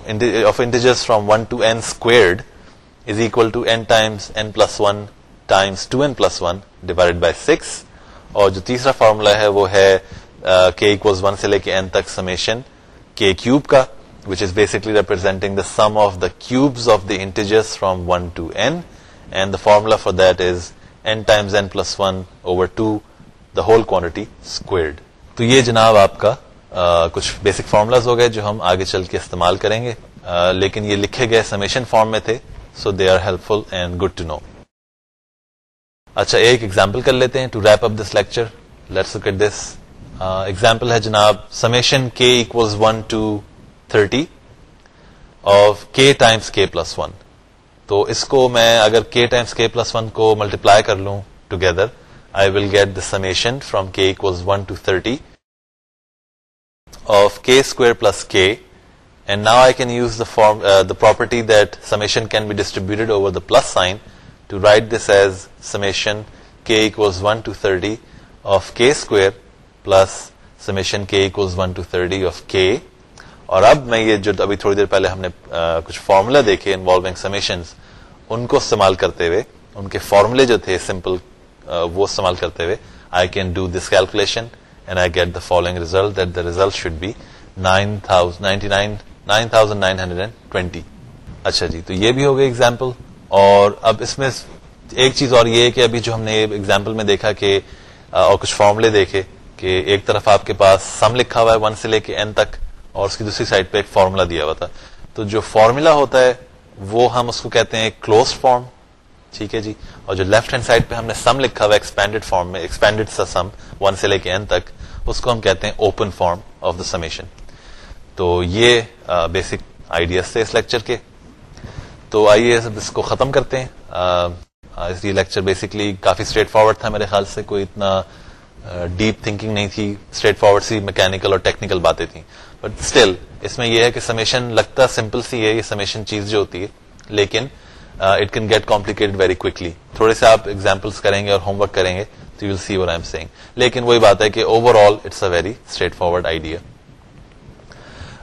of integers from one to n squared is equal to n times n plus one times two n plus one divided by six اور جو تیسرا formula ہے وہ ہے کے equals one سے لے کے این تک سمیشن کے کیوب کا which is basically representing the sum of the cubes of the integers from one to n and the formula for that is n times n plus one over two the whole quantity squared تو یہ جناب آپ کا کچھ basic formulas ہو گئے جو ہم آگے چل کے استعمال کریں گے. لیکن یہ لکھے گئے سمیشن فارم میں تھے so they are helpful and good to know اچھا ایک ایگزامپل کر لیتے ہیں to wrap up this lecture let's at this example ہے جناب summation k equal one to thirty of k times k plus one تو اس کو میں اگر کے ٹائمس کے پلس ون کو ملٹیپلائی کر لوں together I will get the summation from k equal one to thirty of k square plus k and now I can use the form uh, the property that summation can be distributed over the plus sign to write this as summation k equals 1 to 30 of k square plus summation k equals 1 to 30 of k اور اب میں یہ جو ابھی تھوڑی دیر پہلے ہم نے کچھ فارمولا دیکھے انوالوگ سمیشنز ان کو استعمال کرتے ہوئے ان کے فارمولے جو تھے سمپل وہ استعمال کرتے ہوئے I can do this calculation and I get the following result that the result should be nine thousand nine hundred and twenty اچھا جی تو یہ بھی ہو گئی ایگزامپل اور اب اس میں ایک چیز اور یہ کہ ابھی جو ہم نے ایگزامپل میں دیکھا کہ اور کچھ فارمولے دیکھے کہ ایک طرف آپ کے پاس سم لکھا ہوا ہے ون سے لے کے این تک اور اس کی دوسری سائڈ پہ ایک فارمولا دیا ہوا تھا۔ تو جو فارمولا ہوتا ہے، وہ ہم اس کو کہتے ہیں کلوز فارم ٹھیک ہے جی؟ اور جو لیفٹ ہینڈ سائڈ پہ ہم نے سم لکھا ہوا ایکسپینڈیڈ فارم میں ایکسپینڈیڈ سا سم ون سے لے کے این تک، اس کو ہم کہتے ہیں open form of the summation تو یہ بیسک آئیڈیاز تھے اس لیکچر کے۔ تو آئیے اس کو ختم کرتے ہیں۔ یہ لیکچر بیسکلی کافی اسٹریٹ فارورڈ تھا میرے خیال سے، کوئی اتنا ڈیپ تھنکنگ نہیں تھی۔ اسٹریٹ فارورڈ سی میکینکل اور ٹیکنیکل باتیں تھیں۔ بٹ اسٹل اس میں یہ ہے کہ سمیشن لگتا سمپل سی ہے، یہ سمیشن چیز جو ہوتی ہے۔ لیکن it can get complicated very quickly تھوڑے سے آپ ایگزامپلس کریں گے اور ہوم ورک کریں گے تو یو سی ایم سیئنگ لیکن وہی بات ہے کہ overall it's a very straightforward idea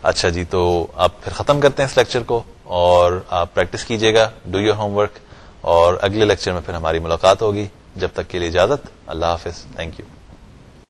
اچھا جی تو آپ پھر ختم کرتے ہیں اس لیکچر کو اور آپ پریکٹس کیجیے گا ڈو یور ہوم ورک اور اگلے لیکچر میں پھر ہماری ملاقات ہوگی. جب تک کے لیے اجازت، اللہ حافظ. Thank you